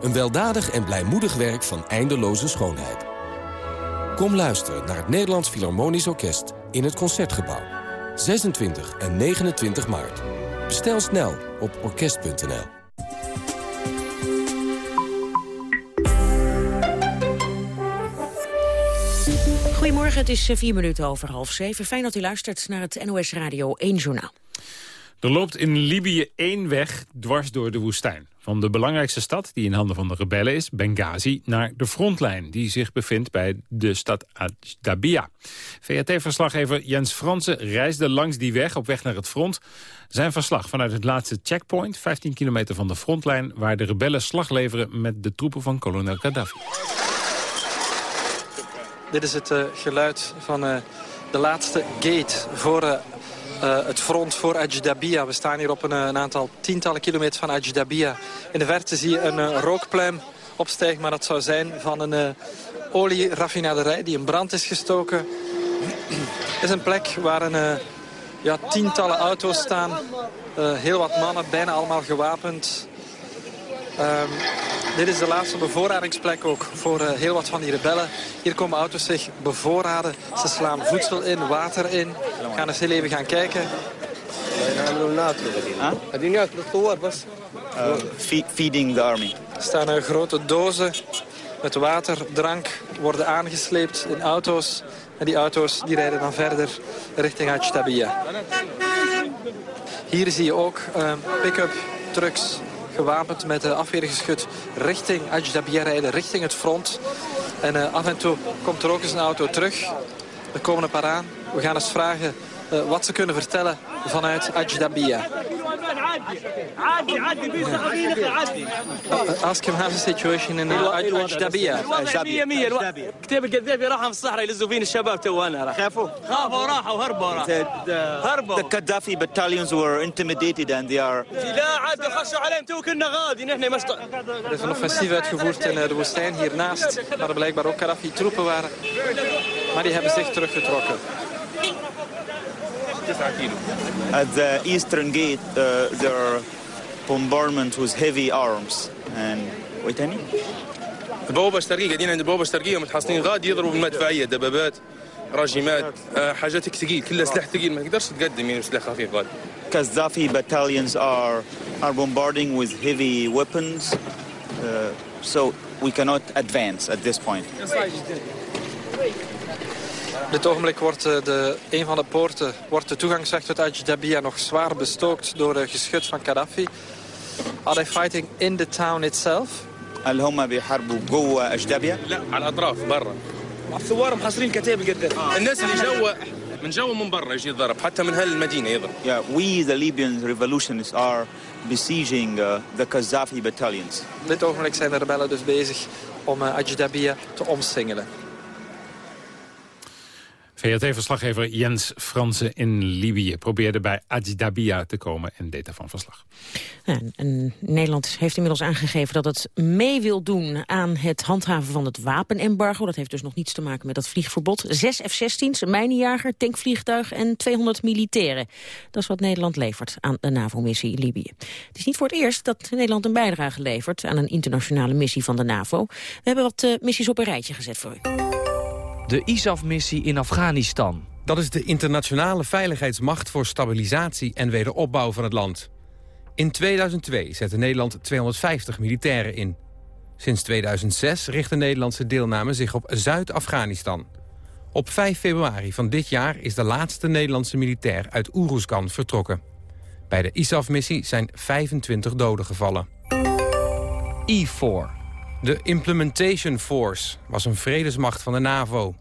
Een weldadig en blijmoedig werk van eindeloze schoonheid. Kom luisteren naar het Nederlands Philharmonisch Orkest in het Concertgebouw. 26 en 29 maart. Bestel snel op orkest.nl. Goedemorgen, het is eh, vier minuten over half zeven. Fijn dat u luistert naar het NOS Radio 1 Journaal. Er loopt in Libië één weg dwars door de woestijn. Van de belangrijkste stad, die in handen van de rebellen is, Benghazi, naar de frontlijn, die zich bevindt bij de stad Ajdabia. VRT-verslaggever Jens Fransen reisde langs die weg op weg naar het front. Zijn verslag vanuit het laatste checkpoint, 15 kilometer van de frontlijn, waar de rebellen slag leveren met de troepen van kolonel Gaddafi. Dit is het uh, geluid van uh, de laatste gate voor uh, uh, het front voor Ajdabia. We staan hier op een, een, aantal tientallen kilometers van Ajdabia. In de verte zie je een uh, rookpluim opstijgen, maar dat zou zijn van een uh, olieraffinaderij die in brand is gestoken. Het is een plek waar een, ja, tientallen auto's staan. heel wat mannen, bijna allemaal gewapend. Um, dit is de laatste bevoorradingsplek ook voor uh, heel wat van die rebellen. Hier komen auto's zich bevoorraden. Ze slaan voedsel in, water in. We gaan eens heel even gaan kijken. Uh, feeding the army. Er staan uh, grote dozen met water, drank, worden aangesleept in auto's. En die auto's die rijden dan verder richting Ajdabia. Hier zie je ook pick-up trucks gewapend met afweergeschut richting Ajdabia rijden, richting het front. En uh, af en toe komt er ook eens een auto terug. Er komen een paar aan. We gaan eens vragen uh, wat ze kunnen vertellen vanuit Ask him how's the situation in Ajdabia. مية مية كتاب القذافي راحوا في الصحراء يلزوا فين الشباب تو أنا خافوا خافوا راحوا هربوا هربوا The Gaddafi battalions were intimidated and they are لا عاد خشوا عليهم تو كنا غادي نحن مش Er is een offensief uitgevoerd in de woestijn hiernaast, waar er blijkbaar ook Gaddafi-troepen waren. Maar die hebben zich teruggetrokken. At the eastern gate, uh, there are bombardment with heavy arms. And wait تاني؟ البوابة الشرقية قاعدين عند البوابة الشرقية متحصنين غاد يضربوا بالمدفعية دبابات راجمات آه، حاجات ثقيل كلها سلاح ثقيل ما تقدرش تقدم يعني سلاح خفيف غاد Gaddafi battalions are are bombarding with heavy weapons, uh, so we cannot advance at this point. Op dit ogenblik wordt eh, de, een van de poorten, wordt de toegangsweg tot Ajdabia nog zwaar bestookt door uh, geschut van Gaddafi. Are they fighting in the town itself? هل هم بيحاربوا جوه أجدابيا؟ لا على الأطراف برا الثوار محاصرين كتائب القذافي الناس اللي جوا من جوا من برا يجي يضرب حتى من هالمدينة يضرب Yeah, we the Libyan revolutionists are besieging uh, the Gaddafi battalions. Op dit ogenblik zijn de rebellen dus bezig om uh, Ajdabia te omsingelen. VRT-verslaggever Jens Fransen in Libië probeerde bij Ajdabia te komen en deed daarvan verslag. En, en Nederland heeft inmiddels aangegeven dat het mee wil doen aan het handhaven van het wapenembargo. Dat heeft dus nog niets te maken met dat vliegverbod. Zes F-16's, een mijnenjager, tankvliegtuig en 200 militairen. Dat is wat Nederland levert aan de NAVO-missie in Libië. Het is niet voor het eerst dat Nederland een bijdrage levert aan een internationale missie van de NAVO. We hebben wat uh, missies op een rijtje gezet voor u. De ISAF-missie in Afghanistan. Dat is de internationale veiligheidsmacht voor stabilisatie en wederopbouw van het land. In 2002 zette Nederland 250 militairen in. Sinds 2006 richt de Nederlandse deelname zich op Zuid-Afghanistan. Op 5 februari van dit jaar is de laatste Nederlandse militair uit Oeroesgan vertrokken. Bij de ISAF-missie zijn 25 doden gevallen. E4. De Implementation Force was een vredesmacht van de NAVO.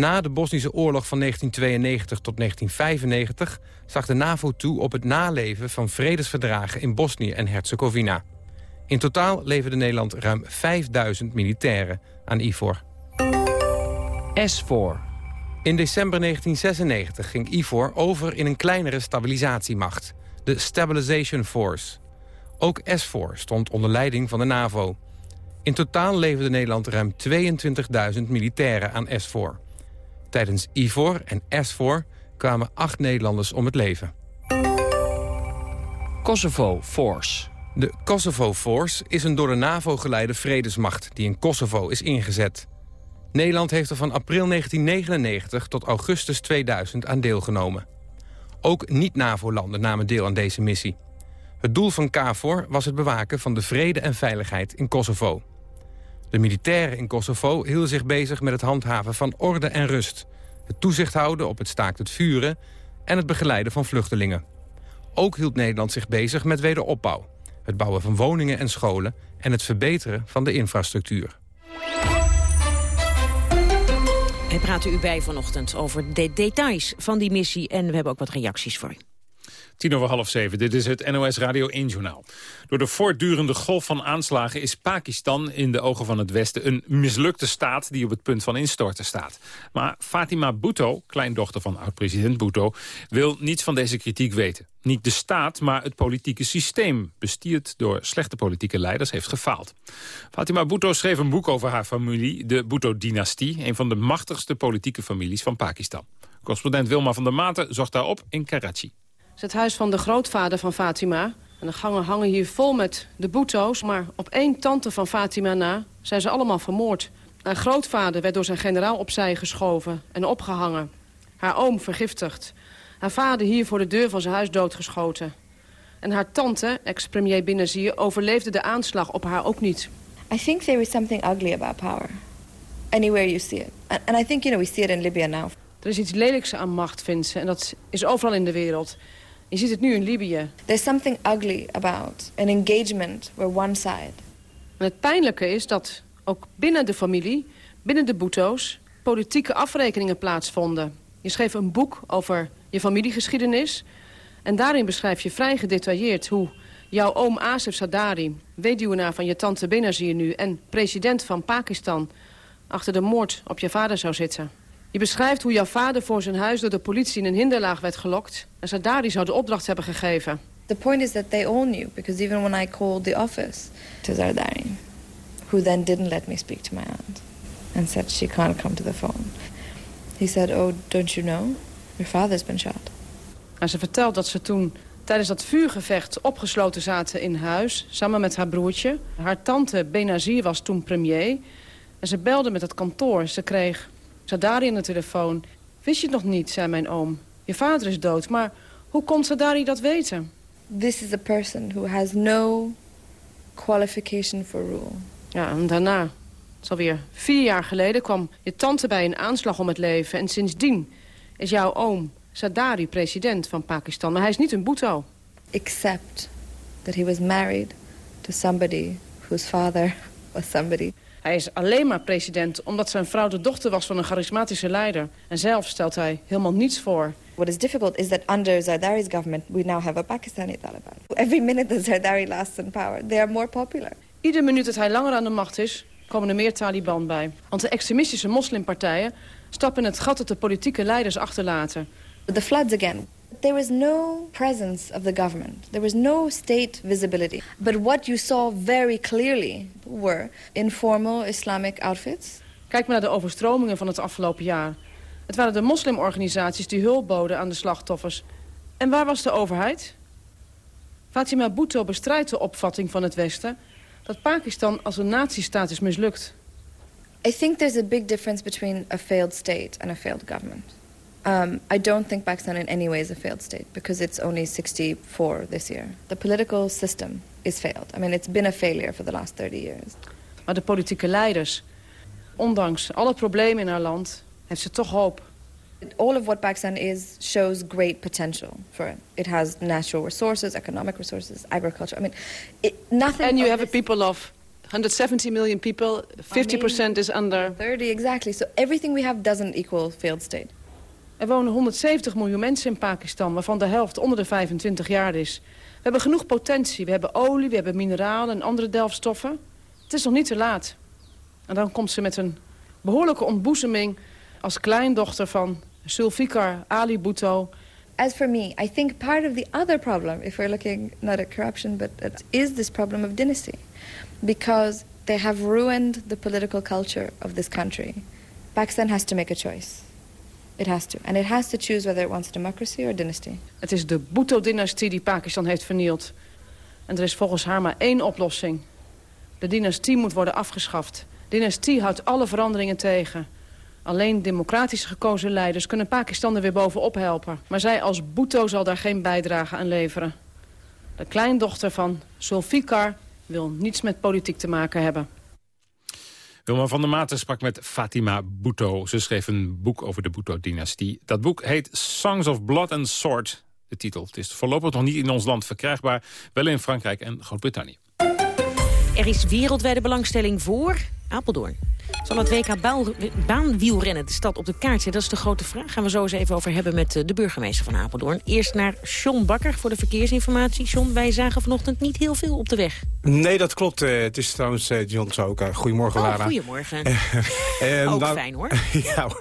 Na de Bosnische oorlog van 1992 tot 1995 zag de NAVO toe op het naleven van vredesverdragen in Bosnië en Herzegovina. In totaal leverde Nederland ruim 5000 militairen aan IFOR. S4. In december 1996 ging IFOR over in een kleinere stabilisatiemacht, de Stabilization Force. Ook S4 stond onder leiding van de NAVO. In totaal leverde Nederland ruim 22.000 militairen aan S4. Tijdens IVOR en S4 kwamen acht Nederlanders om het leven. Kosovo Force. De Kosovo Force is een door de NAVO geleide vredesmacht die in Kosovo is ingezet. Nederland heeft er van april 1999 tot augustus 2000 aan deelgenomen. Ook niet-NAVO-landen namen deel aan deze missie. Het doel van KFOR was het bewaken van de vrede en veiligheid in Kosovo. De militairen in Kosovo hielden zich bezig met het handhaven van orde en rust... het toezicht houden op het staakt het vuren... en het begeleiden van vluchtelingen. Ook hield Nederland zich bezig met wederopbouw... het bouwen van woningen en scholen... en het verbeteren van de infrastructuur. Wij praten u bij vanochtend over de details van die missie... en we hebben ook wat reacties voor u. Tien over half zeven, dit is het NOS Radio 1-journaal. Door de voortdurende golf van aanslagen is Pakistan in de ogen van het Westen... een mislukte staat die op het punt van instorten staat. Maar Fatima Bhutto, kleindochter van oud-president Bhutto... wil niets van deze kritiek weten. Niet de staat, maar het politieke systeem... bestierd door slechte politieke leiders, heeft gefaald. Fatima Bhutto schreef een boek over haar familie, de Bhutto-dynastie... een van de machtigste politieke families van Pakistan. Correspondent Wilma van der Maten zocht daarop in Karachi is het huis van de grootvader van Fatima. En de gangen hangen hier vol met de boeto's. Maar op één tante van Fatima na zijn ze allemaal vermoord. Haar grootvader werd door zijn generaal opzij geschoven en opgehangen. Haar oom vergiftigd. Haar vader hier voor de deur van zijn huis doodgeschoten. En haar tante, ex-premier Benazir, overleefde de aanslag op haar ook niet. I think there is something ugly about power. Anywhere you see it. And I think, you know, we see it in Libya now. Er is iets lelijks aan macht, vindt ze. En dat is overal in de wereld. Je ziet het nu in Libië. There's something ugly about an engagement where one side. En het pijnlijke is dat ook binnen de familie, binnen de Bhutto's... politieke afrekeningen plaatsvonden. Je schreef een boek over je familiegeschiedenis... en daarin beschrijf je vrij gedetailleerd hoe jouw oom Asif Sadari... weduwnaar van je tante Benazir nu en president van Pakistan... achter de moord op je vader zou zitten. Je beschrijft hoe jouw vader voor zijn huis door de politie in een hinderlaag werd gelokt... en Sadari zou de opdracht hebben gegeven. The point is that they all knew, because even when I called the office to Zardari... who then didn't let me speak to my aunt... and said she can't come to the phone... he said, oh, don't you know? Your father's been shot. En ze vertelt dat ze toen tijdens dat vuurgevecht opgesloten zaten in huis... samen met haar broertje. Haar tante Benazir was toen premier. En ze belde met het kantoor. Ze kreeg Sadari aan de telefoon. Wist je het nog niet, zei mijn oom. Je vader is dood, maar hoe kon Sadari dat weten? This is a person who has no qualification for rule. Ja, en daarna, het is alweer vier jaar geleden... kwam je tante bij een aanslag om het leven. En sindsdien is jouw oom Sadari president van Pakistan. Maar hij is niet een Bhutto. Except that he was married to somebody whose father was somebody. Hij is alleen maar president omdat zijn vrouw de dochter was van een charismatische leider. En zelf stelt hij helemaal niets voor. What is difficult is that under Zardari's government we now have a Pakistani Taliban. Every minute that Zardari lasts in power, they are more popular. Iedere minuut dat hij langer aan de macht is, komen er meer Taliban bij. Want de extremistische moslimpartijen stappen in het gat dat de politieke leiders achterlaten. The floods again. There was no presence of the government. There was no state visibility. But what you saw very clearly were informal Islamic outfits. Kijk maar naar de overstromingen van het afgelopen jaar. Het waren de moslimorganisaties die hulp boden aan de slachtoffers. En waar was de overheid? Fatima Bhutto bestrijdt de opvatting van het Westen... dat Pakistan als een nazistaat is mislukt. I think there's a big difference between a failed state and a failed government. Um, I don't think Pakistan in any way is a failed state because it's only 64 this year. The political system is failed. I mean, it's been a failure for the last 30 years. Maar de politieke leiders, ondanks alle problemen in haar land, heeft ze toch hoop. All of what Pakistan is shows great potential for it. It has natural resources, economic resources, agriculture. I mean, it, nothing... And you have a people of 170 million people, 50% is under... 30, exactly. So everything we have doesn't equal failed state. Er wonen 170 miljoen mensen in Pakistan, waarvan de helft onder de 25 jaar is. We hebben genoeg potentie. We hebben olie, we hebben mineralen en andere delfstoffen. Het is nog niet te laat. En dan komt ze met een behoorlijke ontboezeming als kleindochter van Zulfikar Ali Bhutto. As for me, I think part of the other problem, if we're looking not at corruption, but it is this problem of dynasty. Because they have ruined the political culture of this country. Pakistan has to make a choice. It has to. And it has to choose whether it wants democracy or dynasty. Het is de Bhutto-dynastie die Pakistan heeft vernield. En er is volgens haar maar één oplossing. De dynastie moet worden afgeschaft. De dynastie houdt alle veranderingen tegen. Alleen democratisch gekozen leiders kunnen Pakistan er weer bovenop helpen. Maar zij als Bhutto zal daar geen bijdrage aan leveren. De kleindochter van Zulfikar wil niets met politiek te maken hebben. Wilma van der Maten sprak met Fatima Bhutto. Ze schreef een boek over de Bhutto-dynastie. Dat boek heet Songs of Blood and Sword, de titel. Het is voorlopig nog niet in ons land verkrijgbaar. Wel in Frankrijk en Groot-Brittannië. Er is wereldwijde belangstelling voor Apeldoorn. Zal het WK baanwielrennen de stad op de kaart zetten? Dat is de grote vraag. Gaan we zo eens even over hebben met eh, de burgemeester van Apeldoorn. Eerst naar John Bakker voor de verkeersinformatie. John, wij zagen vanochtend niet heel veel op de weg. Nee, dat klopt. Uh, het is trouwens uh, John Zoka. Goedemorgen, oh, Lara. Goedemorgen. Ook nou, fijn, hoor. ja hoor.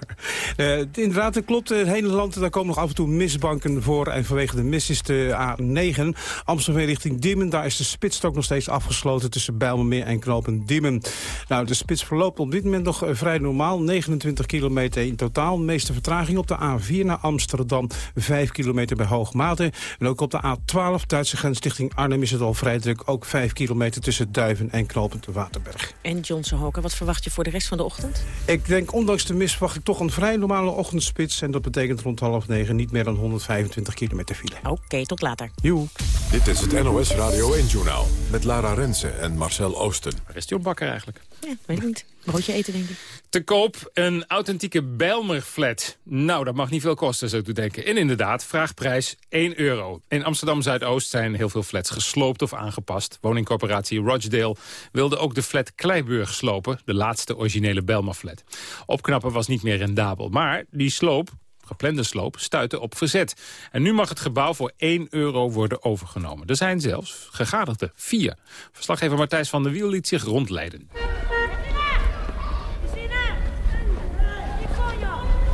inderdaad, het klopt. Het hele land, daar komen nog af en toe misbanken voor. En vanwege de mis is de A9 Amsterdam richting Diemen. Daar is de spitsstok nog steeds afgesloten tussen Bijlmermeer en Knopen Diemen. Nou, de spits verloopt op dit moment nog vrij normaal. 29 kilometer in totaal. De meeste vertraging op de A4 naar Amsterdam. 5 kilometer bij Hoogmate. En ook op de A12 Duitse grens richting Arnhem is het al vrij druk. Ook 5 kilometer tussen Duiven en Knopend Waterberg. En Johnson Hoker, wat verwacht je voor de rest van de ochtend? Ik denk, ondanks de mis, verwacht ik toch een vrij normale ochtendspits. En dat betekent rond half negen niet meer dan 125 kilometer file. Oké, tot later. Joe. Dit is het NOS Radio 1-journaal met Lara Rensen en Marcel Oosten. Waar is John Bakker eigenlijk? Ja, weet ik niet. Eten, denk ik. Te koop een authentieke Bijlmer-flat. Nou, dat mag niet veel kosten, zou ik denken. En inderdaad, vraagprijs 1 euro. In Amsterdam-Zuidoost zijn heel veel flats gesloopt of aangepast. Woningcorporatie Rochdale wilde ook de flat Kleiburg slopen. De laatste originele Bijlmer-flat. Opknappen was niet meer rendabel. Maar die sloop geplande sloop stuitte op verzet. En nu mag het gebouw voor 1 euro worden overgenomen. Er zijn zelfs gegadigde vier. Verslaggever Martijs van der Wiel liet zich rondleiden.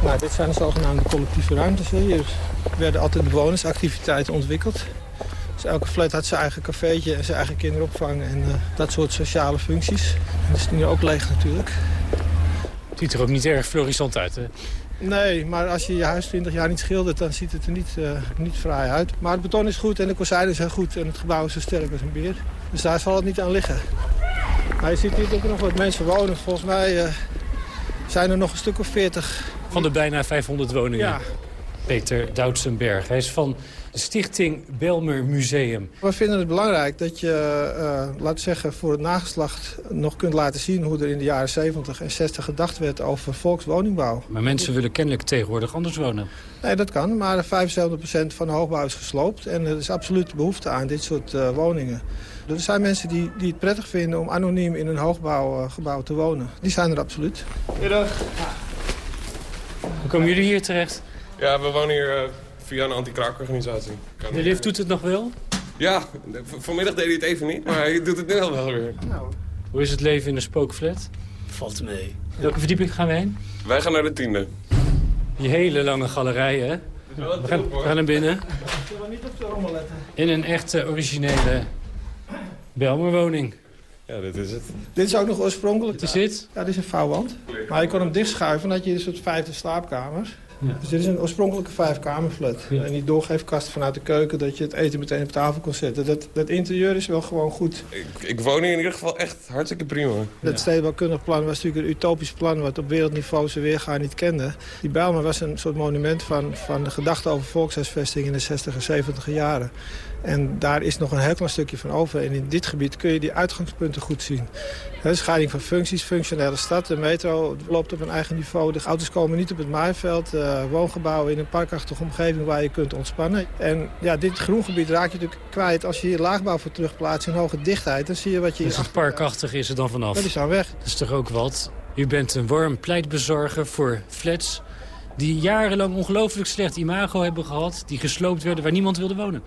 Nou, dit zijn de zogenaamde collectieve ruimtes. Hier werden altijd bewonersactiviteiten ontwikkeld. Dus elke flat had zijn eigen cafeetje en zijn eigen kinderopvang en uh, dat soort sociale functies. En dat is nu ook leeg natuurlijk. Het ziet er ook niet erg florissant uit, hè? Nee, maar als je je huis 20 jaar niet schildert, dan ziet het er niet, uh, niet fraai uit. Maar het beton is goed en de kozijnen zijn goed en het gebouw is zo sterk als een beer. Dus daar zal het niet aan liggen. Maar je ziet hier ook nog wat mensen wonen. Volgens mij uh, zijn er nog een stuk of 40. Van de bijna 500 woningen? Ja. Peter Doutsenberg. Hij is van de stichting Belmer Museum. We vinden het belangrijk dat je, uh, laat zeggen, voor het nageslacht nog kunt laten zien... hoe er in de jaren 70 en 60 gedacht werd over volkswoningbouw. Maar mensen willen kennelijk tegenwoordig anders wonen. Nee, dat kan, maar 75% van de hoogbouw is gesloopt. En er is absoluut behoefte aan dit soort uh, woningen. Er zijn mensen die, die het prettig vinden om anoniem in een hoogbouwgebouw te wonen. Die zijn er absoluut. Middag. Hoe komen jullie hier terecht? Ja, we wonen hier uh, via een anti-kraakorganisatie. De lift doet het nog wel? Ja, vanmiddag deed hij het even niet, maar hij doet het nu al wel weer. Nou. Hoe is het leven in een spookflat? Valt mee. Welke verdieping gaan we heen? Wij gaan naar de tiende. Die hele lange galerij, hè? We gaan, we gaan naar binnen. Zullen we niet op de rommel letten? In een echte originele Belmerwoning. Ja, dit is het. Dit is ook nog oorspronkelijk. Dit is het? Ja, dit is een vouwwand. Maar je kon hem dichtschuiven, dan had je een soort vijfde slaapkamer. Ja. Dus dit is een oorspronkelijke vijfkamerflat. Ja. En die doorgeefkast vanuit de keuken, dat je het eten meteen op tafel kon zetten. Dat, dat interieur is wel gewoon goed. Ik, ik woon hier in ieder geval echt hartstikke prima. Ja. Het stedenbouwkundig plan was natuurlijk een utopisch plan... wat op wereldniveau zijn weergaan niet kende. Die Bijlmer was een soort monument van, van de gedachte over volkshuisvesting... in de 60 en 70 jaren. En daar is nog een heel klein stukje van over. En in dit gebied kun je die uitgangspunten goed zien. De scheiding van functies, functionele stad. De metro loopt op een eigen niveau. De auto's komen niet op het maaiveld. Uh, woongebouwen in een parkachtige omgeving waar je kunt ontspannen. En ja, dit groengebied raak je natuurlijk kwijt als je hier laagbouw voor terugplaatst in hoge dichtheid. Dan zie je wat je... Dus het parkachtig is er dan vanaf? Dat is aan weg. Dat is toch ook wat? U bent een warm pleitbezorger voor flats die jarenlang ongelooflijk slecht imago hebben gehad. Die gesloopt werden waar niemand wilde wonen.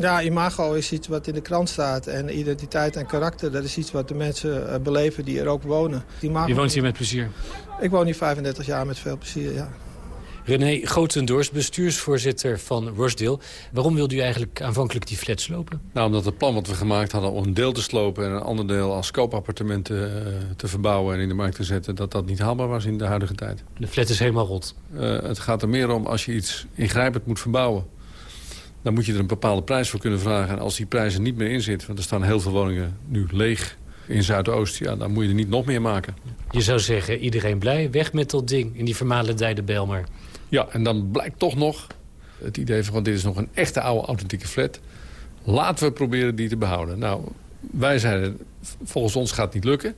Ja, imago is iets wat in de krant staat. En identiteit en karakter, dat is iets wat de mensen beleven die er ook wonen. Imago... Je woont hier met plezier? Ik woon hier 35 jaar met veel plezier, ja. René Grotendoors, bestuursvoorzitter van Rochdale. Waarom wilde u eigenlijk aanvankelijk die flat slopen? Nou, omdat het plan wat we gemaakt hadden om een deel te slopen... en een ander deel als koopappartementen uh, te verbouwen en in de markt te zetten... dat dat niet haalbaar was in de huidige tijd. De flat is helemaal rot? Uh, het gaat er meer om als je iets ingrijpend moet verbouwen dan moet je er een bepaalde prijs voor kunnen vragen. En als die prijs er niet meer in zit, want er staan heel veel woningen nu leeg in Zuidoost... Ja, dan moet je er niet nog meer maken. Je zou zeggen, iedereen blij, weg met dat ding in die vermalendijde Belmer. Ja, en dan blijkt toch nog het idee van... dit is nog een echte oude authentieke flat. Laten we proberen die te behouden. Nou, wij zeiden, volgens ons gaat het niet lukken.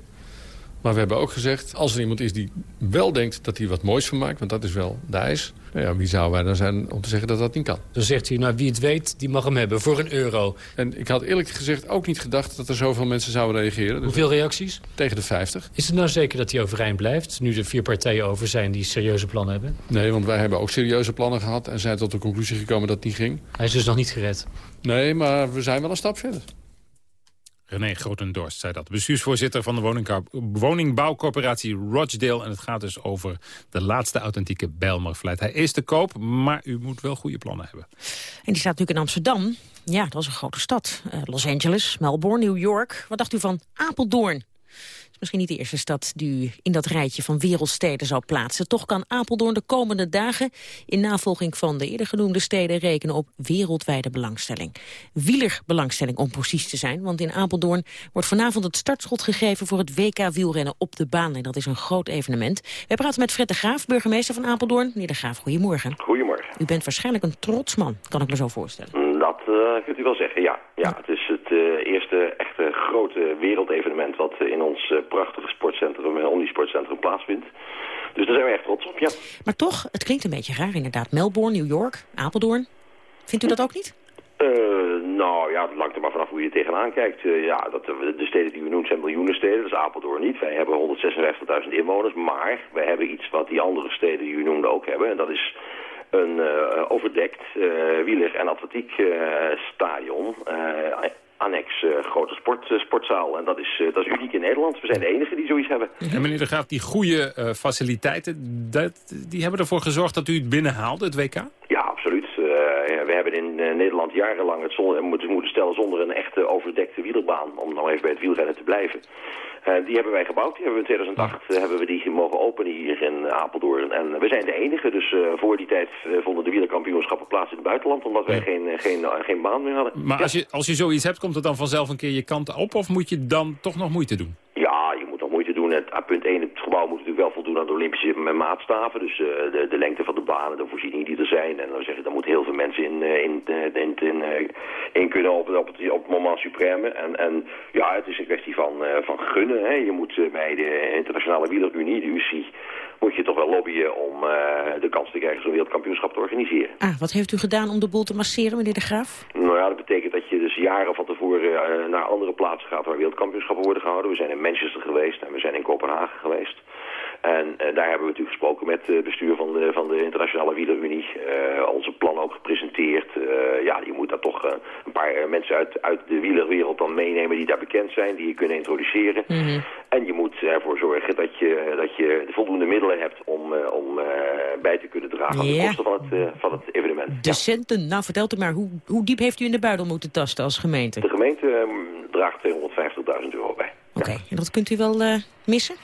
Maar we hebben ook gezegd, als er iemand is die wel denkt dat hij wat moois van maakt... want dat is wel de eis, nou ja, wie zouden wij dan zijn om te zeggen dat dat niet kan? Dan zegt hij, nou wie het weet, die mag hem hebben voor een euro. En ik had eerlijk gezegd ook niet gedacht dat er zoveel mensen zouden reageren. Dus Hoeveel reacties? Tegen de 50. Is het nou zeker dat hij overeind blijft, nu er vier partijen over zijn die serieuze plannen hebben? Nee, want wij hebben ook serieuze plannen gehad en zijn tot de conclusie gekomen dat het niet ging. Hij is dus nog niet gered? Nee, maar we zijn wel een stap verder. René Grotendorst zei dat. Bestuursvoorzitter van de woningbouwcorporatie Rochdale. En het gaat dus over de laatste authentieke Bijlmerflat. Hij is te koop, maar u moet wel goede plannen hebben. En die staat natuurlijk in Amsterdam. Ja, dat is een grote stad. Uh, Los Angeles, Melbourne, New York. Wat dacht u van Apeldoorn? Misschien niet de eerste stad die u in dat rijtje van wereldsteden zou plaatsen. Toch kan Apeldoorn de komende dagen in navolging van de eerder genoemde steden rekenen op wereldwijde belangstelling. Wielerbelangstelling om precies te zijn, want in Apeldoorn wordt vanavond het startschot gegeven voor het WK wielrennen op de baan. En dat is een groot evenement. We praten met Fred de Graaf, burgemeester van Apeldoorn. Meneer de Graaf, goedemorgen. Goedemorgen. U bent waarschijnlijk een trotsman, kan ik me zo voorstellen. Dat uh, kunt u wel zeggen, ja. ja. Het is het uh, eerste echte grote wereldevenement wat uh, in ons prachtige sportcentrum, Omnisportcentrum, plaatsvindt. Dus daar zijn we echt trots op, ja. Maar toch, het klinkt een beetje raar inderdaad. Melbourne, New York, Apeldoorn. Vindt u dat ook niet? nou ja, het hangt er maar vanaf hoe je er tegenaan kijkt. ja, dat, de steden die we noemen zijn miljoenen steden, dat is Apeldoorn niet. Wij hebben 156.000 inwoners, maar wij hebben iets wat die andere steden die u noemde ook hebben. En dat is een uh, overdekt wieler- en atletiekstadion. Annex grote sport, sportzaal. En dat is, dat is uniek in Nederland. We zijn de enige die zoiets hebben. En meneer de Graaf, die goede faciliteiten, dat, die hebben ervoor gezorgd dat u het binnenhaalde, het WK? Ja, absoluut. we hebben in Nederland jarenlang het zon, moeten, moeten stellen zonder een echte overdekte wielerbaan. Om nou even bij het wielrennen te blijven. Eh, die hebben wij gebouwd. Die hebben we in 2008 eh, hebben we die mogen openen hier in Apeldoorn. En we zijn de enige. Dus voor die tijd vonden de wielerkampioenschappen plaats in het buitenland. Omdat wij geen, geen, geen baan meer hadden. Maar als, je, als je zoiets hebt, komt het dan vanzelf een keer je kant op? Of moet je dan toch nog moeite doen? Ja, je moet nog moeite doen. Het, punt 1, het gebouw moet natuurlijk wel voldoen aan de Olympische maatstaven. Dus de, de lengte van de banen, de voorzieningen die er zijn. En dan zeg je, daar moeten heel veel mensen in, in, in, in, in kunnen op, op, het, op het moment supreme. En, en ja, het is een kwestie van, van gunnen. Hè. Je moet bij de Internationale Wielerunie, de UCI, moet je toch wel lobbyen om de kans te krijgen zo'n wereldkampioenschap te organiseren. Ah, wat heeft u gedaan om de boel te masseren, meneer De Graaf? Nou ja, dat betekent dat je jaren van tevoren naar andere plaatsen gaat waar wereldkampioenschappen worden gehouden. We zijn in Manchester geweest en we zijn in Kopenhagen geweest. En uh, daar hebben we natuurlijk gesproken met het bestuur van de, van de Internationale Wielerunie. Uh, onze plan ook gepresenteerd. Ja, je moet daar toch een paar mensen uit, uit de wielerwereld dan meenemen die daar bekend zijn, die je kunnen introduceren. Mm -hmm. En je moet ervoor zorgen dat je, dat je de voldoende middelen hebt om, om bij te kunnen dragen aan de kosten van het, van het evenement. De centen, nou vertelt u maar, hoe, hoe diep heeft u in de buidel moeten tasten als gemeente? De gemeente ehm, draagt 250.000 euro bij. Oké, en dat kunt u wel eh, missen?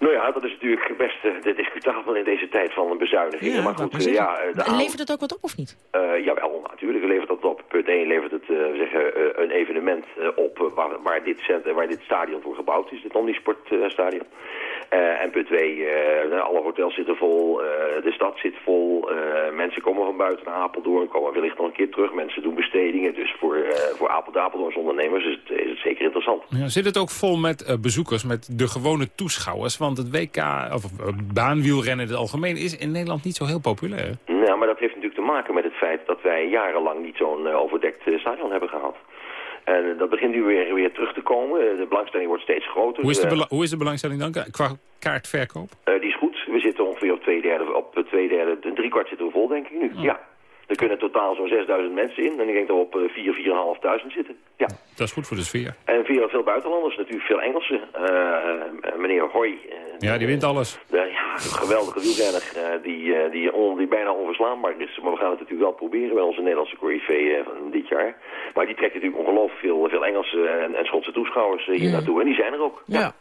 Nou ja, dat is natuurlijk best uh, discutabel in deze tijd van bezuinigingen. Ja, maar goed, uh, ja, de En Levert het ook wat op of niet? Uh, jawel, natuurlijk levert dat op. Punt 1 levert het uh, we zeggen, uh, een evenement op waar, waar, dit cent, waar dit stadion voor gebouwd is, het Omnisportstadion. en punt 2, alle hotels zitten vol, de stad zit vol, mensen komen van buiten naar Apeldoorn, komen wellicht nog een keer terug, mensen doen bestedingen. Dus voor, voor Apeldoorn, Apeldoorns ondernemers is het, is het zeker interessant. Ja, zit het ook vol met uh, bezoekers, met de gewone toeschouwers? Want het WK, of uh, baanwielrennen in het algemeen, is in Nederland niet zo heel populair. Nou, maar dat heeft natuurlijk te maken met het feit dat wij jarenlang niet zo'n uh, overdekt stadion hebben gehad. En dat begint nu weer, weer terug te komen. De belangstelling wordt steeds groter. Hoe is de, hoe is de belangstelling dan qua kaartverkoop? die is goed. We zitten ongeveer op twee derde, op twee derde, drie kwart zitten we vol denk ik nu. Oh. Ja. Er kunnen totaal zo'n 6000 mensen in. En ik denk dat we op 4, 4.500 zitten. Ja. Dat is goed voor de sfeer. En veel, veel buitenlanders, natuurlijk veel Engelsen. Uh, meneer Hoy. Uh, ja, die wint alles. De, ja, een geweldige wielrenner uh, die, die, on, die bijna onverslaanbaar is. Maar we gaan het natuurlijk wel proberen bij onze Nederlandse corrivee van dit jaar. Maar die trekt natuurlijk ongelooflijk veel, veel Engelse en, en Schotse toeschouwers hier naartoe. En die zijn er ook. Ja. ja.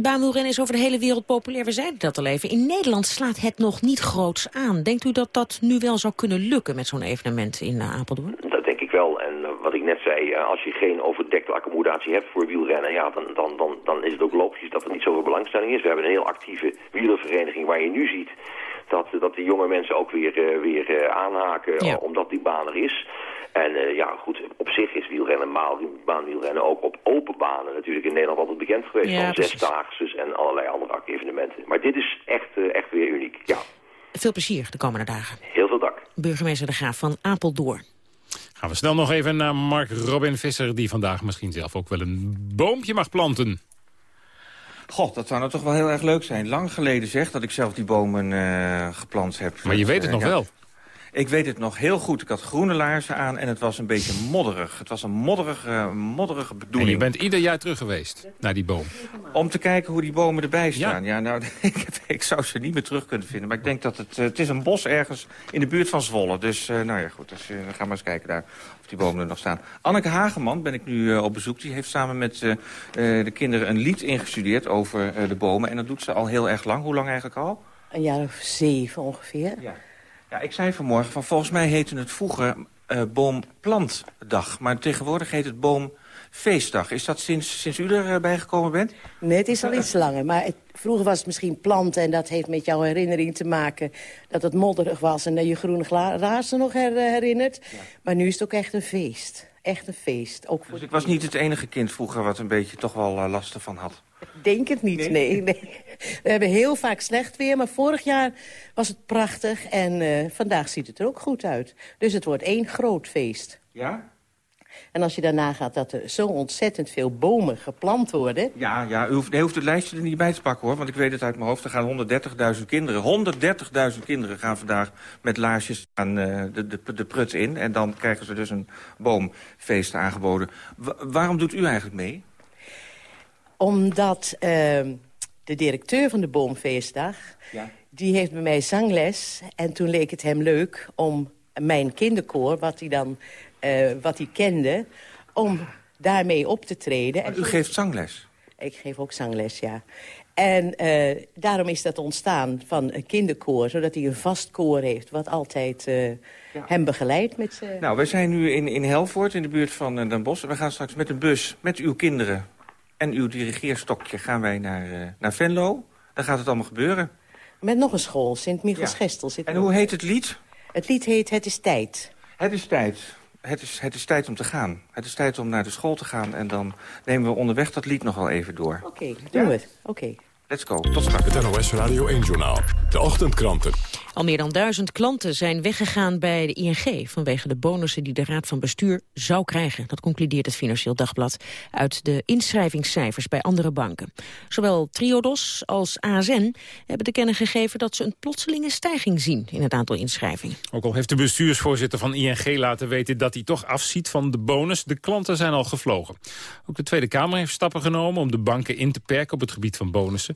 Baanwielrennen is over de hele wereld populair. We zeiden dat al even. In Nederland slaat het nog niet groots aan. Denkt u dat dat nu wel zou kunnen lukken met zo'n evenement in Apeldoorn? Dat denk ik wel. En uh, wat ik net zei, uh, als je geen overdekte accommodatie hebt voor wielrennen, ja, dan, dan, dan, dan is het ook logisch dat er niet zoveel belangstelling is. We hebben een heel actieve wielervereniging waar je nu ziet dat, dat die jonge mensen ook weer, weer aanhaken, ja. omdat die baan er is. En uh, ja, goed, op zich is wielrennen, baanwielrennen ook op open banen natuurlijk in Nederland altijd bekend geweest. Ja, van zesdaagses en allerlei andere evenementen. Maar dit is echt, uh, echt weer uniek, ja. Veel plezier de komende dagen. Heel veel dank. Burgemeester De Graaf van Apeldoorn. Gaan we snel nog even naar Mark Robin Visser... die vandaag misschien zelf ook wel een boompje mag planten. God, dat zou nou toch wel heel erg leuk zijn. Lang geleden zeg dat ik zelf die bomen uh, geplant heb. Maar je weet het nog ja. wel. Ik weet het nog heel goed. Ik had groene laarzen aan en het was een beetje modderig. Het was een modderige, modderige bedoeling. En je bent ieder jaar terug geweest naar die boom? Om te kijken hoe die bomen erbij staan. Ja, ja nou, ik, ik, zou ze niet meer terug kunnen vinden. Maar ik denk dat het... Het is een bos ergens in de buurt van Zwolle. Dus uh, nou ja, goed. Dus, uh, ga maar eens kijken daar of die bomen er nog staan. Anneke Hageman ben ik nu uh, op bezoek. Die heeft samen met de kinderen een lied ingestudeerd over de bomen. En dat doet ze al heel erg lang. Hoe lang eigenlijk al? Een jaar of zeven ongeveer. Ja. Ja, ik zei vanmorgen, van volgens mij heette het vroeger uh, boomplantdag. Maar tegenwoordig heet het boomfeestdag. Is dat sinds, sinds u erbij gekomen bent? Nee, het is al iets langer. Maar het, vroeger was het misschien planten en dat heeft met jouw herinnering te maken... dat het modderig was en dat je groene razen nog her, herinnert. Ja. Maar nu is het ook echt een feest. Echt een feest. Ook voor dus ik was niet het enige kind vroeger wat een beetje toch wel uh, last ervan had? Denk het niet, nee. nee, nee. We hebben heel vaak slecht weer, maar vorig jaar was het prachtig. En uh, vandaag ziet het er ook goed uit. Dus het wordt één groot feest. Ja? En als je daarna gaat dat er zo ontzettend veel bomen geplant worden... Ja, ja u, hoeft, u hoeft het lijstje er niet bij te pakken, hoor. Want ik weet het uit mijn hoofd. Er gaan 130.000 kinderen. 130.000 kinderen gaan vandaag met laarsjes aan uh, de, de, de prut in. En dan krijgen ze dus een boomfeest aangeboden. Waarom doet u eigenlijk mee? Omdat... Uh, de directeur van de Boomfeestdag, ja. die heeft bij mij zangles. En toen leek het hem leuk om mijn kinderkoor, wat hij dan uh, wat hij kende, om daarmee op te treden. Maar u geeft zangles? Ik geef ook zangles, ja. En uh, daarom is dat ontstaan van een kinderkoor, zodat hij een vast koor heeft... wat altijd uh, ja. hem begeleidt met. Nou, wij zijn nu in, in Helvoort, in de buurt van Den Bosch. We gaan straks met een bus, met uw kinderen en uw dirigeerstokje... gaan wij naar, naar Venlo. Dan gaat het allemaal gebeuren. Met nog een school, Sint-Michels-Gestel. Ja. En hoe heet het lied? Het lied heet Het is tijd. Het is tijd. Het is, het is tijd om te gaan. Het is tijd om naar de school te gaan. En dan nemen we onderweg dat lied nog wel even door. Oké, okay, doen ja? we het. Oké. Okay. Let's go. Tot straks. Het NOS Radio 1-journaal. De ochtendkranten. Al meer dan duizend klanten zijn weggegaan bij de ING... vanwege de bonussen die de Raad van Bestuur zou krijgen. Dat concludeert het Financieel Dagblad uit de inschrijvingscijfers bij andere banken. Zowel Triodos als ASN hebben te kennen gegeven... dat ze een plotselinge stijging zien in het aantal inschrijvingen. Ook al heeft de bestuursvoorzitter van ING laten weten... dat hij toch afziet van de bonus. De klanten zijn al gevlogen. Ook de Tweede Kamer heeft stappen genomen om de banken in te perken... op het gebied van bonussen.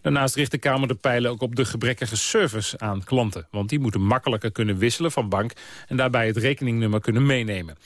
Daarnaast richt de Kamer de pijlen ook op de gebrekkige service aan klanten. Want die moeten makkelijker kunnen wisselen van bank... en daarbij het rekeningnummer kunnen meenemen.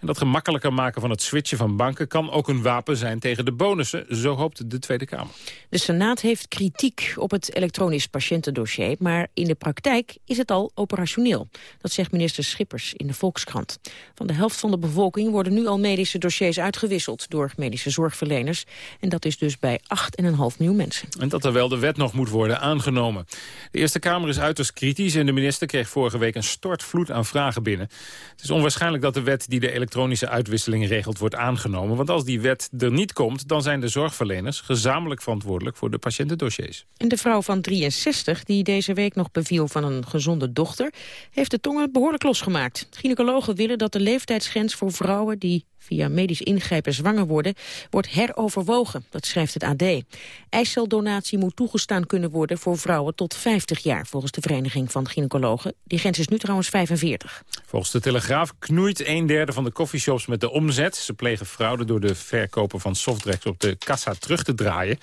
En dat gemakkelijker maken van het switchen van banken... kan ook een wapen zijn tegen de bonussen, zo hoopt de Tweede Kamer. De Senaat heeft kritiek op het elektronisch patiëntendossier... maar in de praktijk is het al operationeel. Dat zegt minister Schippers in de Volkskrant. Van de helft van de bevolking worden nu al medische dossiers uitgewisseld... door medische zorgverleners. En dat is dus bij 8,5 miljoen mensen. En dat er wel de wet nog moet worden aangenomen. De Eerste Kamer is uiterst kritisch en de minister kreeg vorige week een stortvloed aan vragen binnen. Het is onwaarschijnlijk dat de wet die de elektronische uitwisseling regelt wordt aangenomen. Want als die wet er niet komt, dan zijn de zorgverleners gezamenlijk verantwoordelijk voor de patiëntendossiers. En de vrouw van 63, die deze week nog beviel van een gezonde dochter, heeft de tongen behoorlijk losgemaakt. Gynaecologen willen dat de leeftijdsgrens voor vrouwen die via medisch ingrijpen zwanger worden, wordt heroverwogen. Dat schrijft het AD. Eiceldonatie moet toegestaan kunnen worden voor vrouwen tot 50 jaar, volgens de Vereniging van Gynaecologen. Die grens is nu trouwens 45. Volgens de Telegraaf knoeit een derde van de coffeeshops met de omzet. Ze plegen fraude door de verkoper van softdrinks op de kassa terug te draaien.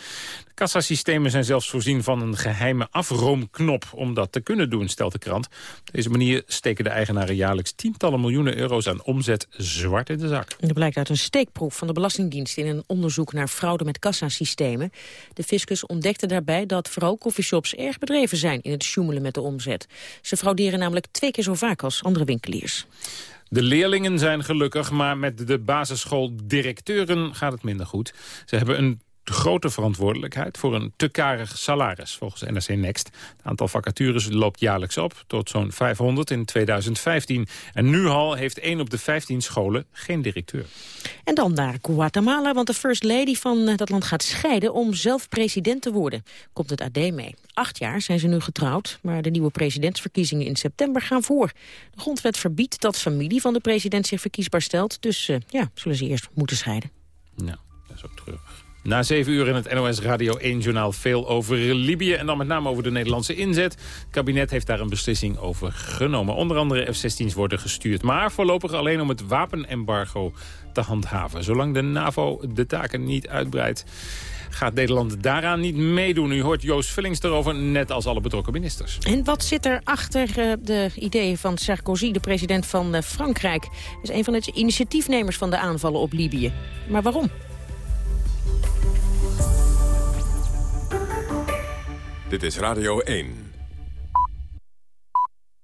Kassasystemen zijn zelfs voorzien van een geheime afroomknop om dat te kunnen doen, stelt de krant. Op deze manier steken de eigenaren jaarlijks tientallen miljoenen euro's aan omzet zwart in de zak. Dat blijkt uit een steekproef van de Belastingdienst in een onderzoek naar fraude met kassasystemen. De fiscus ontdekte daarbij dat vooral coffeeshops erg bedreven zijn in het sjoemelen met de omzet. Ze frauderen namelijk twee keer zo vaak als andere winkeliers. De leerlingen zijn gelukkig, maar met de basisschooldirecteuren gaat het minder goed. Ze hebben een de grote verantwoordelijkheid voor een te karig salaris, volgens NRC Next. Het aantal vacatures loopt jaarlijks op, tot zo'n 500 in 2015. En nu al heeft 1 op de 15 scholen geen directeur. En dan naar Guatemala, want de first lady van eh, dat land gaat scheiden om zelf president te worden. Komt het AD mee. Acht jaar zijn ze nu getrouwd, maar de nieuwe presidentsverkiezingen in september gaan voor. De grondwet verbiedt dat familie van de president zich verkiesbaar stelt, dus uh, ja, zullen ze eerst moeten scheiden. Nou, dat is ook terug. Na zeven uur in het NOS Radio 1-journaal veel over Libië... en dan met name over de Nederlandse inzet. Het kabinet heeft daar een beslissing over genomen. Onder andere F-16's worden gestuurd. Maar voorlopig alleen om het wapenembargo te handhaven. Zolang de NAVO de taken niet uitbreidt gaat Nederland daaraan niet meedoen. U hoort Joost Vullings erover, net als alle betrokken ministers. En wat zit er achter uh, de ideeën van Sarkozy, de president van uh, Frankrijk? Hij is een van de initiatiefnemers van de aanvallen op Libië. Maar waarom? Dit is Radio 1.